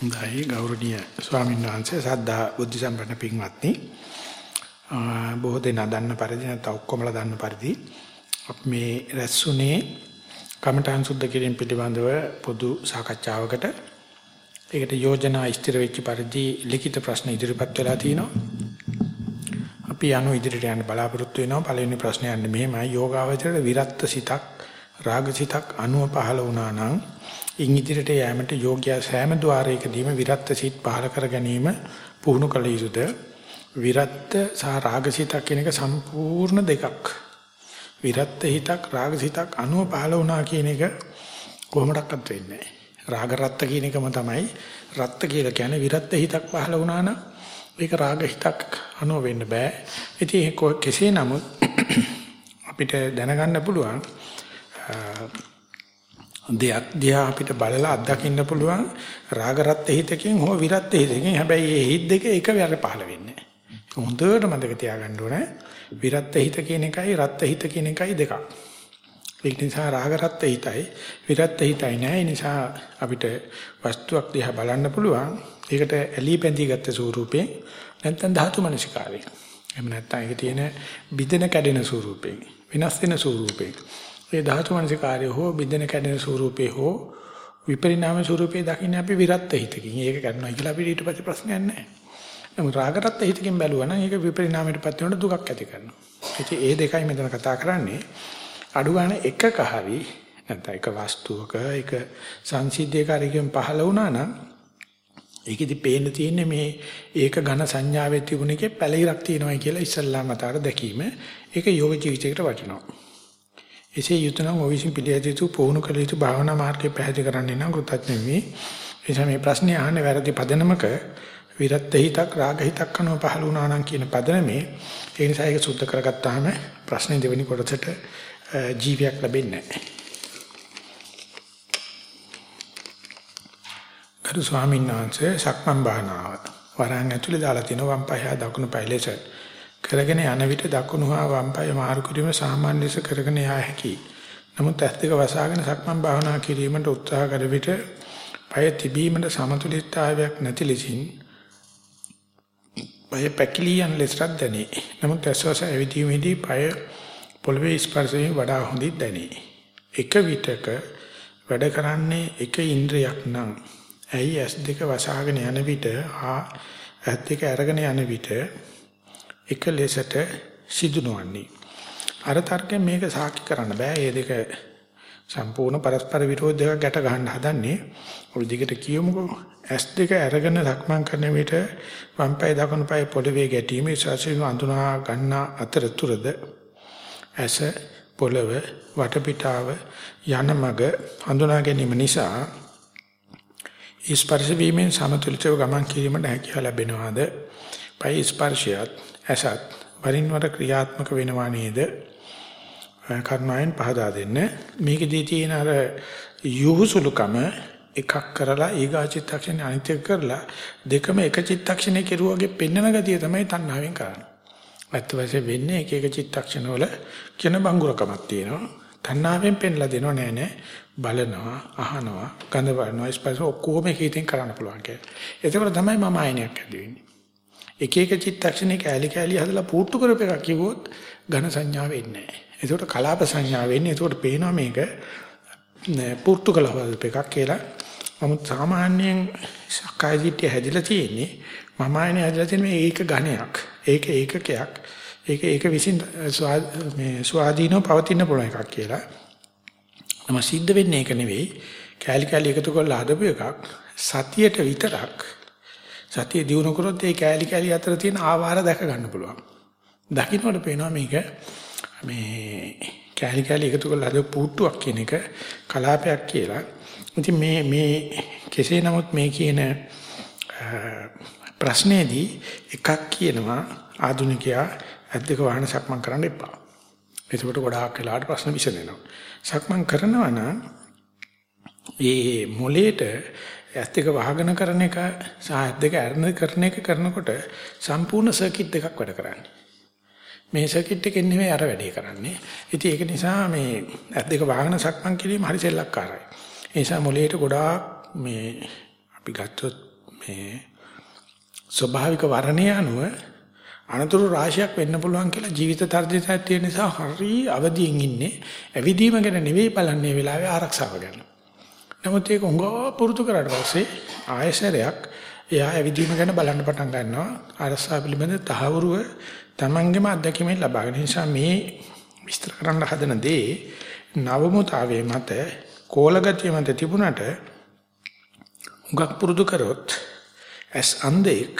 හොඳයි. ගෞරවනීය ස්වාමීන් වහන්සේ සද්ධා බුද්ධ සම්පන්න පින්වත්නි. බොහෝ දෙනා දන්න පරිදි නැත්නම් ඔක්කොමලා දන්න පරිදි අපි මේ රැස්ුනේ කමඨාන් සුද්ධ කිරීම පිළිබඳව පොදු සාකච්ඡාවකට. ඒකට යෝජනා ඉස්තිර වෙච්ච පරිදි ලිඛිත ප්‍රශ්න ඉදිරිපත් වෙලා තිනවා. අපි යනු ඉදිරියට යන්න බලාපොරොත්තු වෙනවා. පළවෙනි ප්‍රශ්නේ යන්නේ මෙහෙමයි. යෝගාවචරයට විරත්ත සිතක් රාග සිතක් අනුව පහළ වුණා නම් ඉන් ඉදිරියට යෑමට යෝග්‍ය සෑම ద్వාරයකදීම විරත්ත සිත් පහළ කර ගැනීම පුහුණු කළ යුතුද? විරත්ත සහ රාගසිතක් කියන එක සම්පූර්ණ දෙකක්. විරත්ත හිතක් රාගසිතක් අනුව පහළ වුණා කියන එක කොහොමඩක්වත් වෙන්නේ නැහැ. රාග රත්ත කියන එකම තමයි. රත්ත කියලා කියන්නේ විරත්ත හිතක් පහළ වුණා නම් ඒක රාග හිතක් අනුව වෙන්න බෑ. ඉතින් කෙසේ නමුත් අපිට දැනගන්න පුළුවන් දෙයක් දිහා අපිට බලලා අත්දකින්න පුළුවන් රාගරත් හිතකින් හෝ විරත් හිතකින් හැබැයි මේ හිත දෙක එක වෙර පහළ වෙන්නේ නැහැ. හොඳට මතක තියාගන්න ඕනේ. විරත් හිත කියන එකයි රත් හිත කියන එකයි දෙකක්. ඒ නිසා රාගරත් හිතයි විරත් හිතයි නෑ. ඒ නිසා අපිට වස්තුවක් දිහා බලන්න පුළුවන්. ඒකට ඇලී පැඳී ගත්ත ස්වරූපයෙන් නැත්නම් ධාතු මනසිකාරයෙන්. එහෙම නැත්නම් ඒක තියෙන බිදෙන කැඩෙන ස්වරූපයෙන් වෙනස් වෙන ස්වරූපයෙන් ඒ ධාතු මනසිකාරය හෝ බින්දන කැඩෙන ස්වරූපේ හෝ විපරිණාම ස්වරූපේ දකින්න අපි විරත් හිතකින්. ඒක කරනවා කියලා අපිට ඊට පස්සේ ප්‍රශ්නයක් නැහැ. නමුත් රාගරත් හිතකින් බැලුවා නම් ඒක විපරිණාමයටපත් වෙනකොට දුකක් ඇති කරනවා. ඉතින් ඒ දෙකයි මෙතන කතා කරන්නේ. අඩු ගන්න එකක හරි නැත්නම් එක වස්තුවක එක සංසිද්ධියකාරකම් පහළ වුණා නම් ඒකෙදි පේන්න තියෙන්නේ මේ ඒක ඝන සංඥාවේ තිබුණ එකේ පැලිරක් තියෙනවා කියලා ඉස්සල්ලාම අතර දැකීම. ඒක යෝග ජීවිතයකට වටිනවා. එසේ යුතුයනම් ඔය විසින් පිළියදිතු පුහුණු කළ යුතු භාවනා මාර්ගය පැහැදිලි කරන්නේ නම් කෘතඥ වෙමි. එනිසා මේ ප්‍රශ්නේ අහන්නේ වැරදි පදනමක විරත් හිතක් රාග හිතක් කනව පහළ වුණා නම් කියන පදනමේ ඒ නිසා ඒක සුද්ධ කරගත්තාම ප්‍රශ්නේ දෙවෙනි කොටසට ජීවියක් ලැබෙන්නේ නැහැ. ගරු ස්වාමීන් වහන්සේ සක්මන් භාවනාව වරන් ඇතුලේ දාලා තිනවා වම් පහ දකුණු පය ලෙස කරගෙන යන විට දකුණු හා වම් පාය මාරු කිරීම සාමාන්‍ය ලෙස කරගෙන යා හැකියි. නමුත් ඇස් දෙක වසාගෙන සක්මන් භාවනා කිරීමට උත්සාහ කර විට පාය තිබීමට සමතුලිතතාවයක් නැති ලෙසින් පාය පැකිලියන් ලෙසට දැනේ. නමුත් ඇස්වස ඇවිදීමේදී පාය පොළවේ ස්පර්ශයෙන් වඩා හොඳින් දැනේ. එක විටක වැඩ කරන්නේ එක ඉන්ද්‍රියක් නම් ඇයි ඇස් දෙක වසාගෙන යන විට හා ඇස් දෙක අරගෙන යන විට එක ලෙසට සිදු නොවන්නේ. අර තර්කයෙන් මේක සාක්ෂි කරන්න බෑ. මේ දෙක සම්පූර්ණ පරස්පර විරෝධ දෙකක් ගැට ගන්න හදන්නේ. ඔය දිගට කියමුකෝ. S2 අරගෙන සක්මන් කරන විට වම් පාය දකුණු පාය පොළවේ ගැටීම ඉස්සසින් අඳුනා ගන්න අතරතුරද ඇස පොළව වටපිටාව යන මග හඳුනා ගැනීම නිසා ස්පර්ශ වීමෙන් සමතුලිතව ගමන් කිරීමට හැකියාව ලැබෙනවාද? පයි ස්පර්ශයත් ඇසත් වරින් වර ක්‍රියාත්මක වෙනවා නේද? කර්ණයෙන් පහදා දෙන්න. මේකදී තියෙන අර යොහුසුලුකම එකක් කරලා ඊගා චිත්තක්ෂණේ අනිත් එක කරලා දෙකම එක චිත්තක්ෂණේ කෙරුවාගේ පෙන්නන ගතිය තමයි තණ්හාවෙන් කරන්නේ. ඇත්ත වශයෙන් වෙන්නේ එක එක චිත්තක්ෂණ වල කියන බංගුරකමක් තියෙනවා. තණ්හාවෙන් පෙන්ලා දෙනව නෑ නෑ බලනවා අහනවා ගඳ බලනවා ස්පර්ශ ඔක්කොම එකකින් කරන්න පුළුවන් කියලා. ඒකවල තමයි මම ආයනයක් ඇති වෙන්නේ. එක එක චිත්තක්ෂණේ කෑලි කෑලි හදලා පුට්ටු කරප එකක් කිව්වොත් ඝන සංඥා වෙන්නේ නැහැ. ඒකට කලාප සංඥා වෙන්නේ. ඒකට පේනවා මේක පුට්ටු කළා එකක් කියලා. නමුත් සාමාන්‍යයෙන් සක්කාය දිට්ඨිය හැදිලා තියෙන්නේ මම ආයනේ හැදිලා තියෙන මේක ඝණයක්. ඒක ඒකකයක්. ඒක ඒක විසින් මේ ස්වාධීනව පවතින පුළුවන් එකක් කියලා. නම සිද්ධ වෙන්නේ ඒක නෙවෙයි. කෑලි කෑලි එකතු කරලා හදපු එකක් සතියට විතරක් සතිය දිනු කරොත් ඒ කෑලි කෑලි අතර තියෙන ආවාර දැක ගන්න පුළුවන්. දකින්නකොට පේනවා මේක මේ කෑලි කෑලි එකතු කරලා හදපු පුට්ටුවක් කියන එක කලාපයක් කියලා. ඉතින් මේ මේ කෙසේ නමුත් මේ කියන ප්‍රශ්නේදී එකක් කියනවා ආධුනිකයා ඇද්දක වාහන සක්මන් කරන්න එපා. එතකොට ගොඩාක් වෙලාවට ප්‍රශ්න විසඳෙනවා. සක්මන් කරනවා නම් ඒ මොලේට ඇස් දෙක වහගෙන කරන එක සහ ඇස් දෙක අරන කරන එක කරනකොට සම්පූර්ණ සර්කිට් දෙකක් වැඩ කරන්නේ. මේ සර්කිට් එකෙන් නෙමෙයි අර වැඩේ කරන්නේ. ඉතින් ඒක නිසා මේ ඇස් දෙක වහගෙන සක්මන් කිරීම හරි සෙල්ලක්කාරයි. ඒ නිසා මොළයට ගොඩාක් මේ අපි අපි ගත්තොත් මේ ස්වභාවික වර්ණය අනුව අනතුරු රාශියක් වෙන්න පුළුවන් කියලා ජීවිත තර්ජනයක් තියෙන නිසා හරි අවදියෙන් ඉන්නේ. ඇවිදීම ගැන නෙවෙයි බලන්නේ වෙලාවේ ආරක්ෂාව ගැන. නමුත් ඒක උංගා පුරුදු කරාට පස්සේ ආයසරයක් එයා ඇවිදීම ගැන බලන්න පටන් ගන්නවා. ආරක්ෂාව පිළිබඳ තහවුරුව Tamangeම අත්දැකීමෙන් ලබාගෙන නිසා මේ විස්තර කරන්න හදන දේ නවමුතාවේ මත කෝලගතිය මත තිබුණට උගක් පුරුදු කරොත් ඇස් අන්දෙක්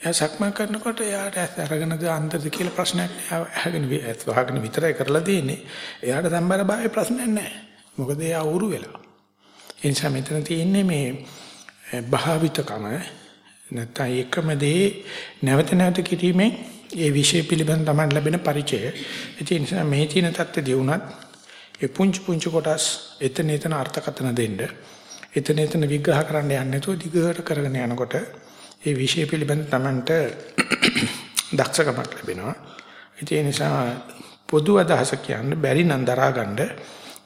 එයා සක්මන් කරනකොට එයාට ඇස් අරගෙනද අන්තද කියලා ප්‍රශ්නයක් නෑ. අහගෙන ඇස් වහගෙන විතරයි කරලා තියෙන්නේ. එයාට සම්බර භාවයේ ප්‍රශ්නයක් නෑ. මොකද එයා උරු වෙලා. ඒ නිසා මෙතන තියෙන්නේ මේ භාවිතකම නැත්නම් එකම දේ නැවත නැවත කිරීමෙන් ඒ විෂය පිළිබඳ තමයි ලැබෙන පරිචය. ඒ නිසා මේ තියෙන தත්ත්වදී වුණත් ඒ පුංචි පුංචි කොටස් එතන එතන අර්ථකථන දෙන්න එතන එතන විග්‍රහ කරන්න යන්නේ නැතුව දිගට කරගෙන යනකොට ඒ විෂය පිළිබඳ Tamanට දක්ෂකමක් ලැබෙනවා. ඒ නිසා පොදු අදහස කියන්න බැරි නම් දරාගන්න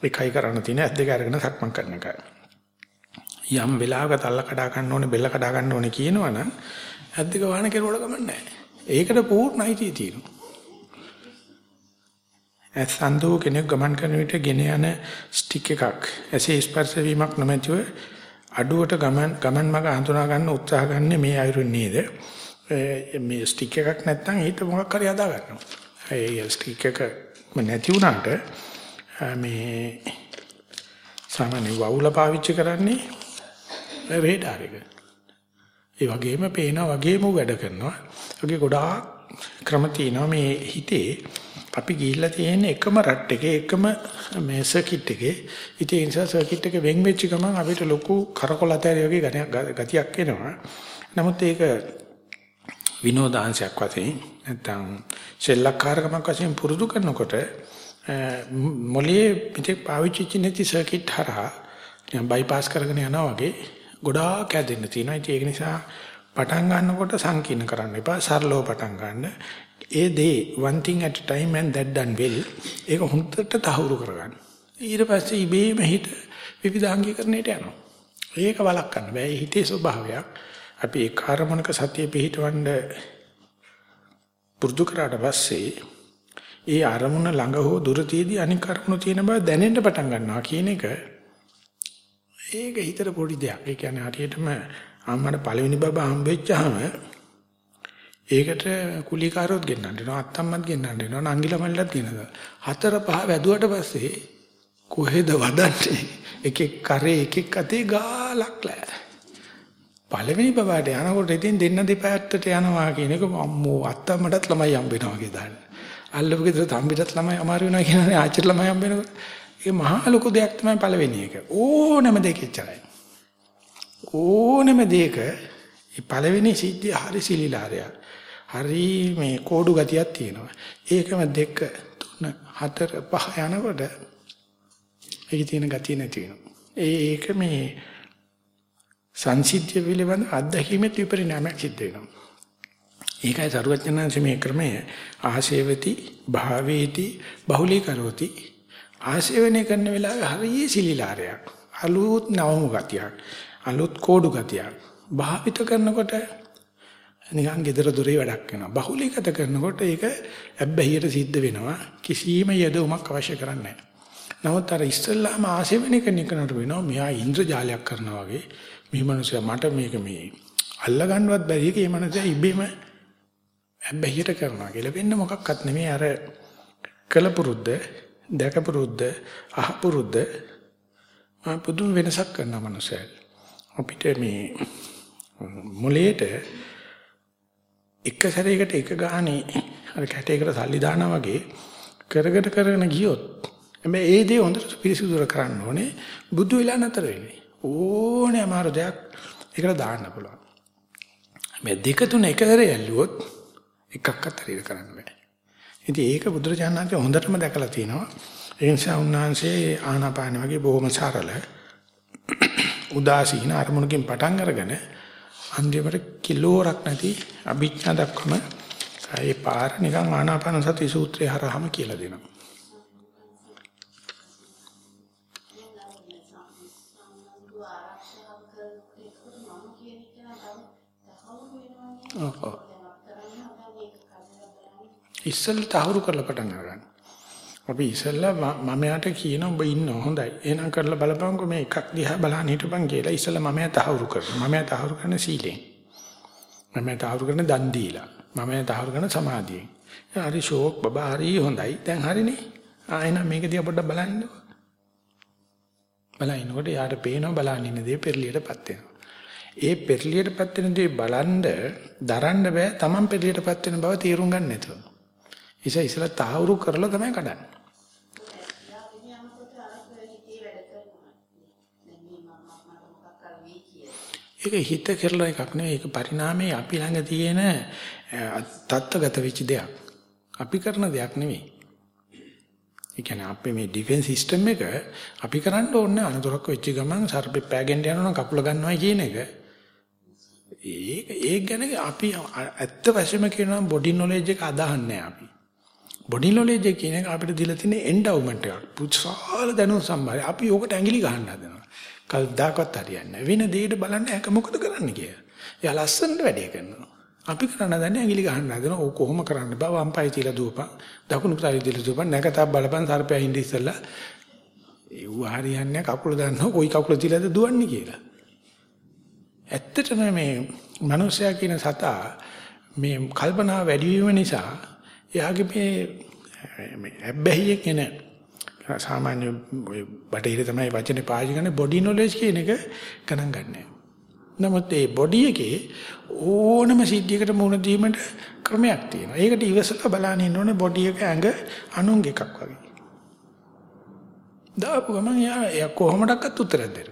එකයි කරන්න තියෙන ඇස් දෙක අරගෙන සක්මන් කරන එකයි. යම් වෙලාවක තල්ල කඩා ගන්න ඕනේ බෙල්ල කඩා ගන්න ඕනේ කියනවනම් ඇස් දෙක වහන කෙරුවට ගමන් නැහැ. ඒකට පූර්ණ අයිතිය තියෙනවා. ඇස් අන්ධෝ කෙනෙක් ගමන් කරන විට ගෙන යන ස්ටික් එකක් ඇසේ ස්පර්ශ වීමක් නොමැතිව අඩුවට ගමන් ගමන් මඟ හඳුනා ගන්න උත්සාහ ගන්න මේ අයුරින් නේද මේ ස්ටික් එකක් නැත්නම් හිත මොකක් හරි හදා ගන්නවා ඒ ස්ටික් එක නැති වුණාට මේ සාමාන්‍ය වවුල පාවිච්චි කරන්නේ රේඩාර එක. ඒ වගේම පේනවා වගේම වැඩ කරනවා. ඒකේ ගොඩාක් ක්‍රම තියෙනවා මේ හිතේ. අපි ගිහිල්ලා තියෙන එකම රට් එකේ එකම මේ සර්කිට් එකේ. ඉතින් ඒ නිසා සර්කිට් එක වෙන් වෙච්ච ගමන් අපිට ලොකු කරකොල ඇතරි වගේ ගතියක් එනවා. නමුත් ඒක විනෝදාංශයක් වශයෙන් නැත්නම් සෙල්ලක්කාරකමක් වශයෙන් පුරුදු කරනකොට මොලේ පිටේ පාවිච්චි නැති සර්කිට් හරහා බයිපාස් කරගෙන යනවා වගේ ගොඩාක් ඇදෙන්න තියෙනවා. ඒක නිසා පටන් ගන්නකොට සංකීර්ණ කරන්න එපා. සරලව පටන් ගන්න. ඒ දේ one thing at a time and that done well ඒක හොඳට තහවුරු කරගන්න. ඊට පස්සේ ඉබේම හිත විවිධාංගීකරණයට යනවා. ඒක වළක්වන්න බෑ. හිතේ ස්වභාවයක්. අපි ඒ කාර්මණක සතිය පිහිටවන්න පුරුදු කරාට පස්සේ ඒ අරමුණ ළඟ හෝ දුර තියදී අනික් අරමුණ තියෙන බව දැනෙන්න පටන් ගන්නවා කියන එක ඒක හිතට පොඩි දෙයක්. ඒ කියන්නේ හරියටම අම්මට පළවෙනි බබා හම්බෙච්චාම ඒකට කුලිකාරොත් ගෙන්නන්න වෙනවා අත්තම්මත් ගෙන්නන්න වෙනවා නංගිලා මල්ලත් ගෙනද හතර පහ වැදුවට පස්සේ කොහෙද වදන්නේ? එකෙක් කරේ එකෙක් අතේ ගාලක් ලෑ. පළවෙනි බබාට යනකොට ඉතින් දෙන්න දෙපැත්තට යනවා කියන එක අම්මෝ අත්තම්මටත් ළමයි හම්බ වෙනවා කියලා දාන්න. අල්ලපු ගෙදර තම්බිටත් ළමයි අමාරු වෙනවා කියනනේ ආච්චිට ළමයි හම්බ වෙනකොට. ඒ මහා ලොකු දෙයක් තමයි පළවෙනි එක ඕනම දෙයක් එච්චරයි ඕනම දෙයක මේ පළවෙනි සිද්ධිය හරි සිලිලාරයක් හරි මේ කෝඩු ගතියක් තියෙනවා. ඒකම දෙක තුන හතර පහ යනකොට ඒකේ තියෙන ගතිය නැති වෙනවා. ඒක මේ සංසිද්ධිය පිළිබඳ අත්දැකීමේ විපරිණාමයක් සිද්ධ වෙනවා. ඒකයි සරුවචනංශ මේ ක්‍රමය ආශේවති භාවේති බහුලී කරෝති ආශේවනය කරන වෙලාවේ හරිය සිලිලාරයක් අලුත් නවමු ගතියක් අලුත් කෝඩු ගතියක් භාවිත කරනකොට නිකන් gedara dore වැඩක් වෙනවා. බහුලීගත කරනකොට ඒක ඇබ්බැහියට සිද්ධ වෙනවා. කිසිම යදොමක් අවශ්‍ය කරන්නේ නැහැ. නමුත් අර ඉස්සල්ලාම ආසෙවෙන කෙනෙකුට වෙනවා මෙහා ඉන්ද්‍රජාලයක් කරනවා වගේ. මේ මනුස්සයා මට මේක මේ අල්ල ගන්නවත් බැරි එක මේ මනුස්සයා ඉබේම ඇබ්බැහියට කරනවා කියලා වෙන්න මොකක්වත් නෙමෙයි අර කලපුරුද්ද දැකපුරුද්ද අහපුරුද්ද පුදුම වෙනසක් කරන මනුස්සයා. අපිට මේ මොලේට එක සැරයකට එක ගානේ අර කැටයකට සල්ලි දානවා වගේ කරගෙන කරගෙන ගියොත් හැබැයි ඒ දේ හොඳට පිරිසිදුර කරන්න ඕනේ. බුදු වෙලා නැතර වෙන්නේ. ඕනේ අමාරු දෙයක් ඒකට දාන්න පුළුවන්. මේ දෙක තුන එක සැරේ ඇල්ලුවොත් එකක්වත් හරියට කරන්න බෑ. ඉතින් ඒක බුදුරජාණන්සේ හොඳටම දැකලා තිනවා ඒ නිසා උන්වහන්සේ ආනාපාන වගේ බොහොම සරල උදාසීන අරමුණකින් පටන් අරගෙන අන්තිමට කිලෝරක් නැති අභිඥා දක්වම ඒ පාර නිකන් ආනාපාන සති සූත්‍රය හරහාම කියලා දෙනවා. ඉස්සෙල්ලා තහවුරු කරලා පටන් ගන්න. අපි ඉස්සෙල්ලා මම යාට කියන ඔබ ඉන්න හොඳයි. එහෙනම් කරලා බලපංකො මේ එකක් දිහා බලන්න හිටපන් කියලා ඉස්සෙල්ලා මම යා තහවුරු කරනවා. මම යා තහවුරු කරන සීලෙන්. මම යා තහවුරු කරන දන් දීලා. මම යා තහවුරු කරන සමාධියෙන්. හරි ෂෝක් බබා හරි හොඳයි. දැන් හරිනේ. ආයෙනම් මේක දිහා පොඩ්ඩක් බලන්න. බලනකොට යාට පේනවා බලන්න ඉන්න දේ පෙරලියටපත් වෙනවා. ඒ පෙරලියටපත් වෙන දේ බලන්ද දරන්න බෑ. Taman පෙරලියටපත් වෙන බව තේරුම් ගන්න නැතුව. ඉතින් ඉස්සලා තහවුරු කරලා තමයි කඩන්නේ. ඒක හිත කරලා එකක් නෙවෙයි ඒක පරිණාමයේ අපි ළඟ තියෙන තත්ත්වගත වෙච්ච දෙයක්. අපි කරන දෙයක් නෙවෙයි. ඒ කියන්නේ අපේ මේ ඩිෆෙන්ස් සිස්ටම් එක අපි කරන්න ඕනේ අනතුරක් වෙච්ච ගමන් සර්පෙ පෑගෙන්න යනවා කකුල ගන්නවා කියන එක. ඒක ඒක ගැන අපි ඇත්ත වශයෙන්ම කියනවා බොඩි නොලෙජ් එක අදහන්නේ අපි. බොඩි නොලෙජ් එක කියන එක අපිට දීලා තියෙන එන්ඩවුමන්ට් එකක්. පුදුසාල දැනුම් සම්භාරය. අපි ඕකට ඇඟිලි ගහන්න හදනවා. කල්දාකවත් හරියන්නේ නැහැ. වෙන දෙයකට බලන්න හැක මොකද කරන්න කියලා. එයා ලස්සනට වැඩේ කරනවා. අපි කරන්න දන්නේ ඇඟිලි ගහන්න හදන ඕක කොහොම කරන්න බෑ වම්පයි තියලා දුවපන්. දකුණු පාරේ තියලා දුවපන්. නැකතක් බලපන් සර්පයා හින්දි ඉස්සලා. ඒව හරියන්නේ කකුල දාන්නවා කොයි කකුල තියලාද දුවන්නේ කියලා. ඇත්තටම මේ මිනිසයා කියන සතා මේ කල්පනා වැඩි වීම නිසා එයාගේ මේ මේ හැබැයි එන සාමාන්‍ය ඔය බටහිර තමයි වචනේ පාවිච්චි කරන්නේ බොඩි නොලෙජ් කියන එක ගණන් ගන්නෑ. නමුත් ඒ බොඩි එකේ ඕනම සිද්ධියකට මුහුණ දීමට ක්‍රමයක් තියෙනවා. ඒකට ඉවසලා බලන්න ඉන්න ඕනේ බොඩි එක ඇඟ අනුංග එකක් වගේ. දාපු ගමන් යා කොහොමඩක්වත් උත්තරයක් දෙන්න.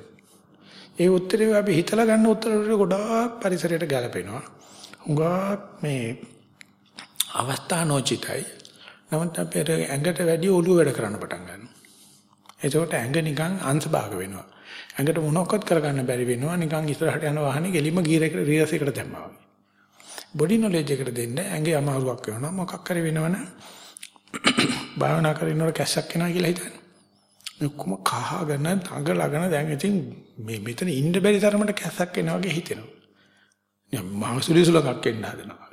ඒ උත්තරේ අපි හිතලා ගන්න උත්තර වලට ගොඩාක් පරිසරයට ගැලපෙනවා. හුඟා මේ අවස්ථානෝචිතයි. නමුත් අපේ ඇඟට වැඩි ඔළුව වැඩ කරන්න පටන් ගන්නවා. එතකොට ඇඟ නිකන් අංශභාග වෙනවා. ඇඟට මොනක්වත් කරගන්න බැරි වෙනවා. නිකන් ඉස්සරහට යන වාහනේ ගෙලිම ගියරයකට රියසයකට දැම්මා වගේ. බොඩි නොලෙජ් එකට දෙන්න ඇඟේ අමාරුවක් වෙනවා. මොකක් කරේ වෙනවනම් භාවනා කරනකොට කැස්සක් එනවා කියලා හිතන්නේ. මේ කොම කහගෙන තඟලගෙන දැන් ඉතින් මේ මෙතන ඉන්න බැරි තරමට කැස්සක් එනවා වගේ හිතෙනවා. නිකන් මහසුලිසුලකක් එන්න හදනවා.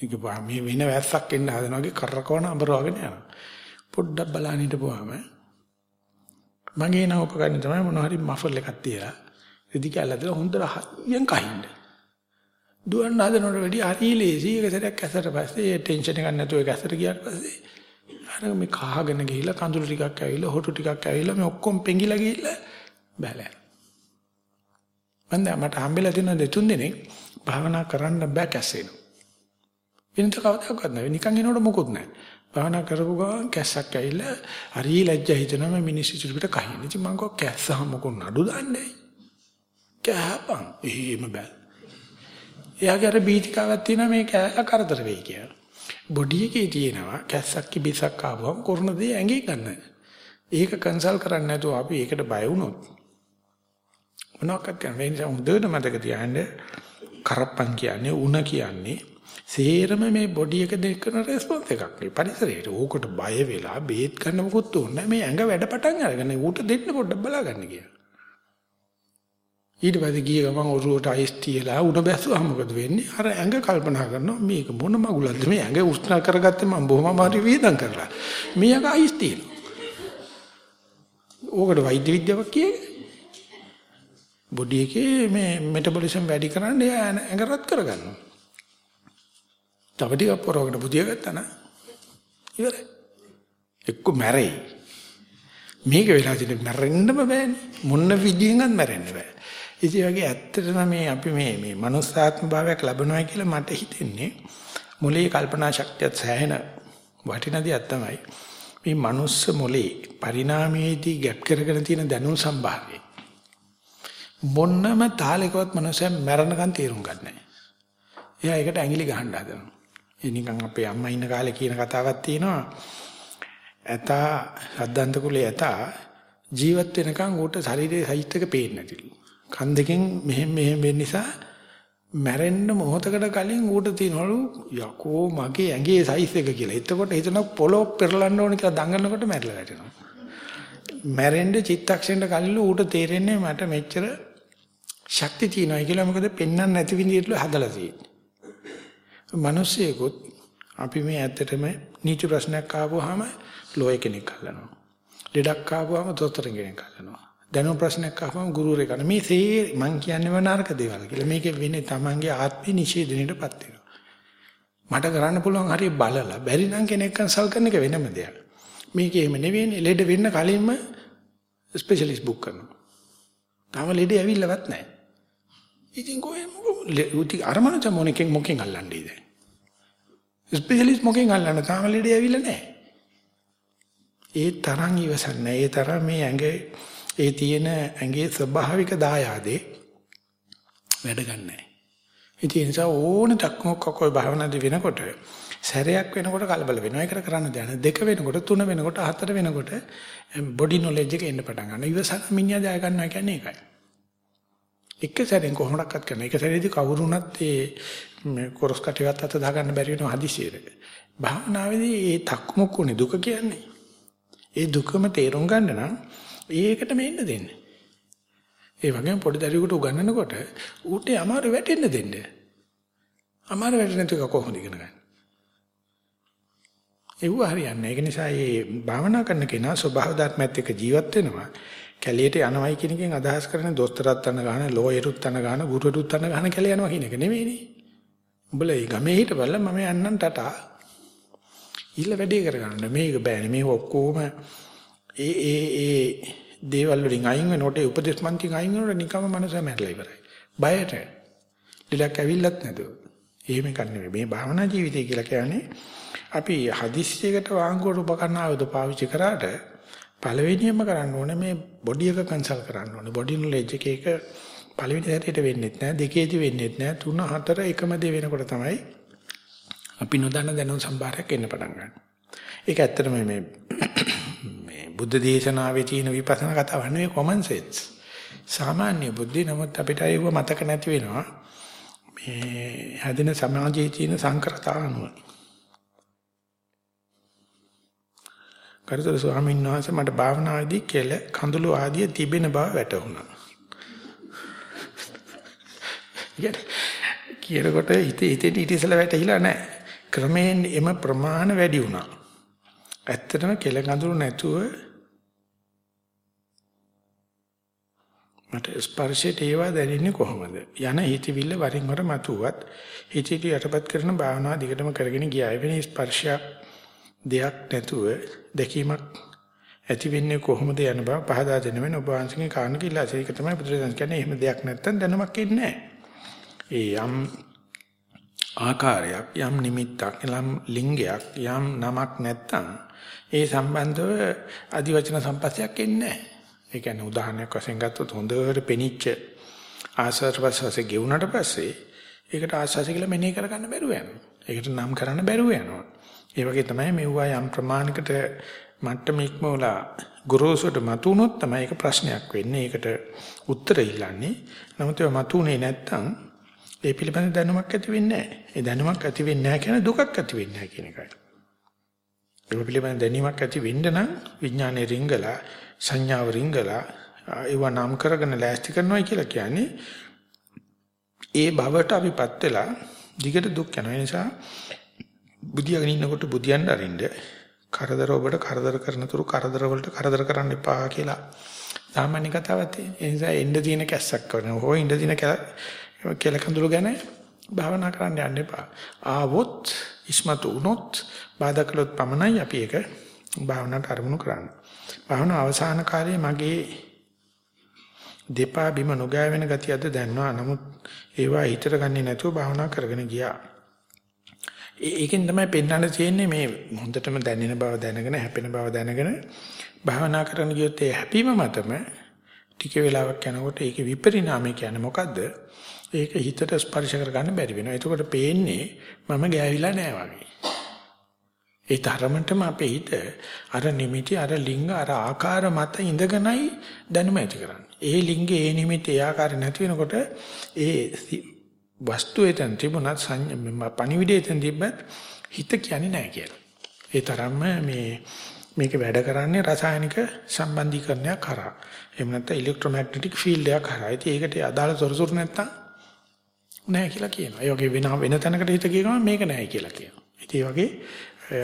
ඒක මේ වෙන වැස්සක් එන්න හදනවා වගේ කරකවන අඹරවගෙන යනවා. පොඩ්ඩක් බලන්න හිටපුවාම මගේ නව උපකරණ තමයි මොන හරි මෆල් එකක් තියලා රෙදි කැල්ල දාලා හොඳට හයියෙන් කහින්න. දුවන්න හදනකොට වැඩි හරි ලේසි ඒක සැරයක් ඇසට පස්සේ ටෙන්ෂන් එකක් නැතුව ඒක ඇසට ගියාට පස්සේ අර මේ කහගෙන ගිහිල්ලා කඳුළු ටිකක් ඇවිල්ලා හොටු ටිකක් ඇවිල්ලා මේ ඔක්කොම පෙඟිලා ගිහිල්ලා බැලෑ. මන්ද මට හම්බෙලා තියෙන දෙතුන් දෙනෙක් භාවනා කරන්න බෑ කැසේනවා. වෙනත කවදාකවත් නැහැ. නිකන් එනකොට මොකුත් නැහැ. භාවනා කරපු ගමන් කැස්සක් ඇවිල්ලා හරි ලැජ්ජා හිතෙනවා මේ මිනිස්සු ඉදිරියට කහින්න. ඉතින් මං කව කැස්සහම මොකෝ නඩු දාන්නේ. කෑපන්. එහෙම බෑ. එයාගේ අර බීතිකාවක් තියෙනවා මේ කෑලා කරදර වෙයි කියලා. බොඩි එකේ තියෙනවා කැස්සක් කිබිසක් ආවම කරන දේ ඇඟේ ගන්න. ඒක කන්සල් කරන්නේ නැතුව අපි ඒකට බය වුණොත් මොනවාක්වත් කරන්න බැහැ. ඒ නිසා හොඳට මතක තියාගන්න කරප්පන් කියන්නේ උණ කියන්නේ සේරම මේ බොඩි එක දෙක කරන රෙස්පොන්ස් එකක් නේ පරිසරයට. ඕකට බය වෙලා බේත් ගන්න මොකොත් ඕනේ මේ ඇඟ වැඩ පටන් අරගෙන ඌට දෙන්න පොඩ්ඩක් බලා ගන්න කියලා. ඊට පස්සේ ගිය ගමන් ඔරුවට අයිස් තියලා උඩ බැස්සුවා මොකද වෙන්නේ? අර ඇඟ කල්පනා කරනවා මේක මොන මගුලක්ද මේ ඇඟ උෂ්ණ කරගත්තේ මම බොහොම අමාරු වේදම් කරලා. මේක අයිස් තියෙනවා. ඕකට වෛද්‍ය විද්‍යාවක් කියන්නේ. බොඩි එකේ මේ මෙටබොලිසම් වැඩි කරන්න ඇඟ රත් කරගන්නවා. තව ටිකක් පොරවකට බුදිය ගත්තා නම් ඉවරයි. එක්ක මැරෙයි. මේක වෙලා තියෙන මැරෙන්නම බෑනේ. මොන විදියෙන්වත් මැරෙන්න බෑ. ඉතින් වගේ ඇත්තටම මේ අපි මේ මේ මනුස්සාත්ම භාවයක් ලැබනවා කියලා මට හිතෙන්නේ මොලේ කල්පනා ශක්තියත් සෑහෙන වටින දෙයක් තමයි. මේ මනුස්ස මොලේ පරිණාමයේදී ගැප් කරගෙන තියෙන දැනුම් සම්භාවය. මොන්නම තාලයකවත් මනුස්සයා මැරෙනකන් තේරුම් ගන්න නැහැ. එයා ඒකට ඇඟිලි ගහන්න හදනවා. ඒ නිකන් අපේ අම්මා ඉන්න කාලේ කියන කතාවක් තියෙනවා. ඇතා සද්දන්ත කුලේ ඇතා ජීවත් වෙනකන් ඌට ශරීරයේ සයිත් එක පේන්නේ නැතිලු. කන් දෙකෙන් මෙහෙම මෙහෙම වෙන්න නිසා මැරෙන්න මොහොතකට කලින් ඌට තියනවලු යකෝ මගේ ඇඟේ සයිස් එක කියලා. එතකොට හිතනවා පොළොව පෙරලන්න ඕන කියලා දඟනකොට මැරලා වැටෙනවා. මැරෙන්න චිත්තක්ෂණයට කලින් ඌට තේරෙන්නේ මට මෙච්චර ශක්තිය තියෙනවා කියලා මොකද පෙන්වන්න නැති විදිහට හදලා තියෙන්නේ. මිනිස්සෙකුත් අපි මේ ඇත්තටම නීච ප්‍රශ්නයක් ආවොහම ලෝය කෙනෙක් අල්ලනවා. ලෙඩක් ආවොහම දොස්තර කෙනෙක් අල්ලනවා. දැනුම් ප්‍රශ්නයක් ආවම ගුරුවරයෙක් අල්ලනවා. මේ සේ මං කියන්නේ වනාරක දේවල් කියලා. මේකේ වෙන්නේ Tamange ආත්මේ නිෂේධණයටපත් වෙනවා. මට කරන්න පුළුවන් හරිය බලලා බැරි නම් කෙනෙක් කන්සල් කරන එක වෙනම දෙයක්. මේක එහෙම නෙවෙයිනේ ලෙඩ වෙන්න කලින්ම ස්පෙෂලිස්ට් බුක් කරනවා. තාම ලෙඩ ඇවිල්ලවත් නැහැ. ඉතින් කොහෙම උටි අරමනච මොනකින් මොකෙන් අල්ලන්නේ දැන්. ස්පෙෂලිස්ට් මොකෙන් අල්ලන්න තාම ලෙඩ ඇවිල්ලා නැහැ. ඒ තරම් ඉවසන්නේ ඒ තරම් මේ ඇඟේ ඒ තියෙන ඇඟේ ස්වභාවික දායාදේ වැඩ ගන්නෑ. ඉතින් ඒ නිසා ඕන දක්මක් කොයි භාවනාදී වෙනකොට සැරයක් වෙනකොට කලබල වෙනවා. ඒකට කරන්න දෙයක් දෙක වෙනකොට තුන වෙනකොට හතර වෙනකොට බොඩි නොලෙජ් එක එන්න පටන් ගන්නවා. ඉවසන මිනිහා ජය ගන්නවා කියන්නේ ඒකයි. එක සැරෙන් කොහොමඩක්වත් කරන එක සැරේදී කවුරු වුණත් ඒ කොරස් කටියවත් අත දාගන්න බැරි වෙනවා හදිසියෙට. භාවනාවේදී ඒ තක්මුක්කුනේ දුක කියන්නේ. ඒ දුකම තේරුම් ගන්න නම් ඒකට මෙන්න දෙන්න. ඒ වගේම පොඩි දරුවෙකුට උගන්වනකොට ඌට අමාරු වැටෙන්න දෙන්න. අමාරු වැටෙන ටික කොහොමද ඉගෙන ගන්න? ඒව හරියන්නේ. ඒක නිසා මේ භාවනා කරන කෙනා ස්වභාව ධර්මයත් එක්ක ජීවත් වෙනවා. කැලියට යනවයි කියන එකෙන් අදහස් කරන්නේ දොස්තරත් අන්න ගන්න, ලෝයරුත් අන්න ගන්න, ගුරුවරුත් අන්න ගන්න කැලිය යනවා කියන එක නෙමෙයිනේ. උඹලා මේ ගමේ හිටපල්ලා මම යන්නම් ටටා. ඊළ වැඩේ කරගන්න. මේක බෑනේ. මේක ඔක්කොම ඒ ඒ ඒ දේවල් වලින් අයින් වෙනකොට උපදේශ මන්තින් අයින් වෙනකොට නිකම්ම මනස මැරලා ඉවරයි. බයට. ලිලක් ඇවිල්ලත් නැතුව. එහෙම කන්නේ මේ භාවනා ජීවිතය කියලා කියන්නේ අපි හදිස්සියකට වාංගුවට උපකරණ ආයුධ පාවිච්චි කරාට පළවෙනියම කරන්න ඕනේ මේ බොඩි එක කන්සල් කරන්න ඕනේ. බොඩි නොලෙජ් එක එක පළවෙනි සැරේට වෙන්නේ නැහැ, දෙකේදී වෙන්නේ නැහැ, තුන හතර එකම දේ වෙනකොට තමයි අපි නොදන්න දැනුම් සම්භාරයක් එන්න පටන් ගන්න. ඒක ඇත්තටම මේ මේ බුද්ධ දේශනාවේ තියෙන විපස්සනා කතාවක් නෙවෙයි common sense. සාමාන්‍ය බුද්ධි නමුත් අපිට ඒව මතක නැති වෙනවා. මේ හැදෙන සමාජයේ තියෙන සංකරතාවනුව. කරුතර ස්වාමීන් වහන්සේ මට භාවනාවේදී කෙල කඳුළු ආදිය තිබෙන බව වැටහුණා. කියනකොට හිතේ හිතේ ඊට ඉස්සලා වැටහිලා නැහැ. ක්‍රමයෙන් එම ප්‍රමාණ වැඩි වුණා. ඇත්තටම කෙල කඳුළු නැතුව මට ස්පර්ශයට ඒවා දැනෙන්නේ කොහොමද? යන හිතවිල්ල වරින් වර මතුවත් හිතේට යටපත් කරන භාවනාව දිගටම කරගෙන ගියා. එවැනි ස්පර්ශයක් දෙයක් නැතුව දැකීමක් ඇති වෙන්නේ කොහොමද යන බව පහදා දෙන්න වෙන ඔබ වහන්සේගේ කාරණක ඉල්ලා ඒක තමයි බුදුරජාණන් කියන්නේ එහෙම දෙයක් නැත්තම් දැනුමක් ඉන්නේ ඒ යම් ආකාරයක් යම් නිමිත්තක් යම් ලිංගයක් යම් නමක් නැත්තම් ඒ සම්බන්ධව අදිවචන සම්පස්සයක් එන්නේ නැහැ. ඒ කියන්නේ උදාහරණයක් වශයෙන් ගත්තොත් හොඳට පෙනිච්ච ආසර්වසසේ ගෙවුනට පස්සේ ඒකට ආස්වාසි කියලා මෙනෙහි කරගන්න බැරුව යනවා. ඒකට නම් කරන්න බැරුව යනවා. ඒ වගේ තමයි මෙවුවා යම් ප්‍රමාණයකට මට්ටම ඉක්මවලා ගොරෝසුට මතුනොත් තමයි ඒක ප්‍රශ්නයක් වෙන්නේ. ඒකට උත්තර ඉල්ලන්නේ. නමුත් ඒක මතුනේ නැත්තම් ඒ පිළිබඳ දැනුමක් ඇති වෙන්නේ නැහැ. ඒ දැනුමක් ඇති වෙන්නේ නැහැ කියන දුකක් ඇති වෙන්නේ නැහැ කියන එකයි. ඒක පිළිබඳ දැනීමක් ඇති වෙන්න නම් විඥානේ රිංගලා සංඥාව රිංගලා ඒව නම් කරගෙන ලෑස්ති කරනවා කියලා කියන්නේ ඒ භවට අපිපත් වෙලා දිගට දුක් යනවා. ඒ නිසා බුදියාගෙන ඉන්නකොට බුදියන්න අරින්න කරදර ඔබට කරදර කරන තුරු කරදර වලට කරදර කරන්න එපා කියලා සාමාන්‍ය කතාවක් තියෙන. ඒ නිසා එන්න තියෙන කැස්සක් කරනවා. හොය ඉන්න තියෙන කෙල කඳුළු ගැන භාවනා කරන්න යන්න එපා. ආවොත් ඉස්මතු වුණොත් බාධා කළොත් පමණයි අපි ඒක භාවනාවට අරමුණු කරන්නේ. භාවනා අවසාන කාලයේ මගේ දෙපා බිම නොගෑවෙන ගතියක්ද දැනනවා. නමුත් ඒවා හිතට ගන්නේ නැතුව භාවනා කරගෙන ගියා. ඒකෙන් තමයි පෙන්වන්න තියෙන්නේ මේ හොඳටම දැනෙන බව දැනගෙන හැපෙන බව දැනගෙන භාවනා කරන ගියොත් ඒ හැපීම මතම ටික වෙලාවක් යනකොට ඒකේ විපරිණාමය කියන්නේ මොකද්ද? ඒක හිතට ස්පර්ශ කරගන්න බැරි වෙනවා. එතකොට පේන්නේ මම ගෑවිලා නෑ වගේ. ඒ තරමටම අපේ හිත අර නිමිති අර ලිංග අර ආකාර මත ඉඳගෙනයි දැනුම ඇති කරන්නේ. ඒ ලිංගේ ඒ නිමිති ඒ ආකාර නැති වෙනකොට ඒ වස්තු එතන තිබුණත් පණිවිඩය එතන තිබ්බත් හිත කියන්නේ නැහැ කියලා. ඒ තරම්ම මේ මේක වැඩ කරන්නේ රසායනික සම්බන්ධීකරණයක් කරා. එහෙම නැත්නම් ඉලෙක්ට්‍රොමැග්නටික් ෆීල්ඩ් එකක් කරා. ඉතින් ඒකට අදාළ තොරතුරු නැත්තම් නෑ කියලා කියනවා. ඒ වගේ වෙන වෙන තැනකට හිත ගිය ගමන් මේක නෑ කියලා කියනවා. ඉතින් ඒ වගේ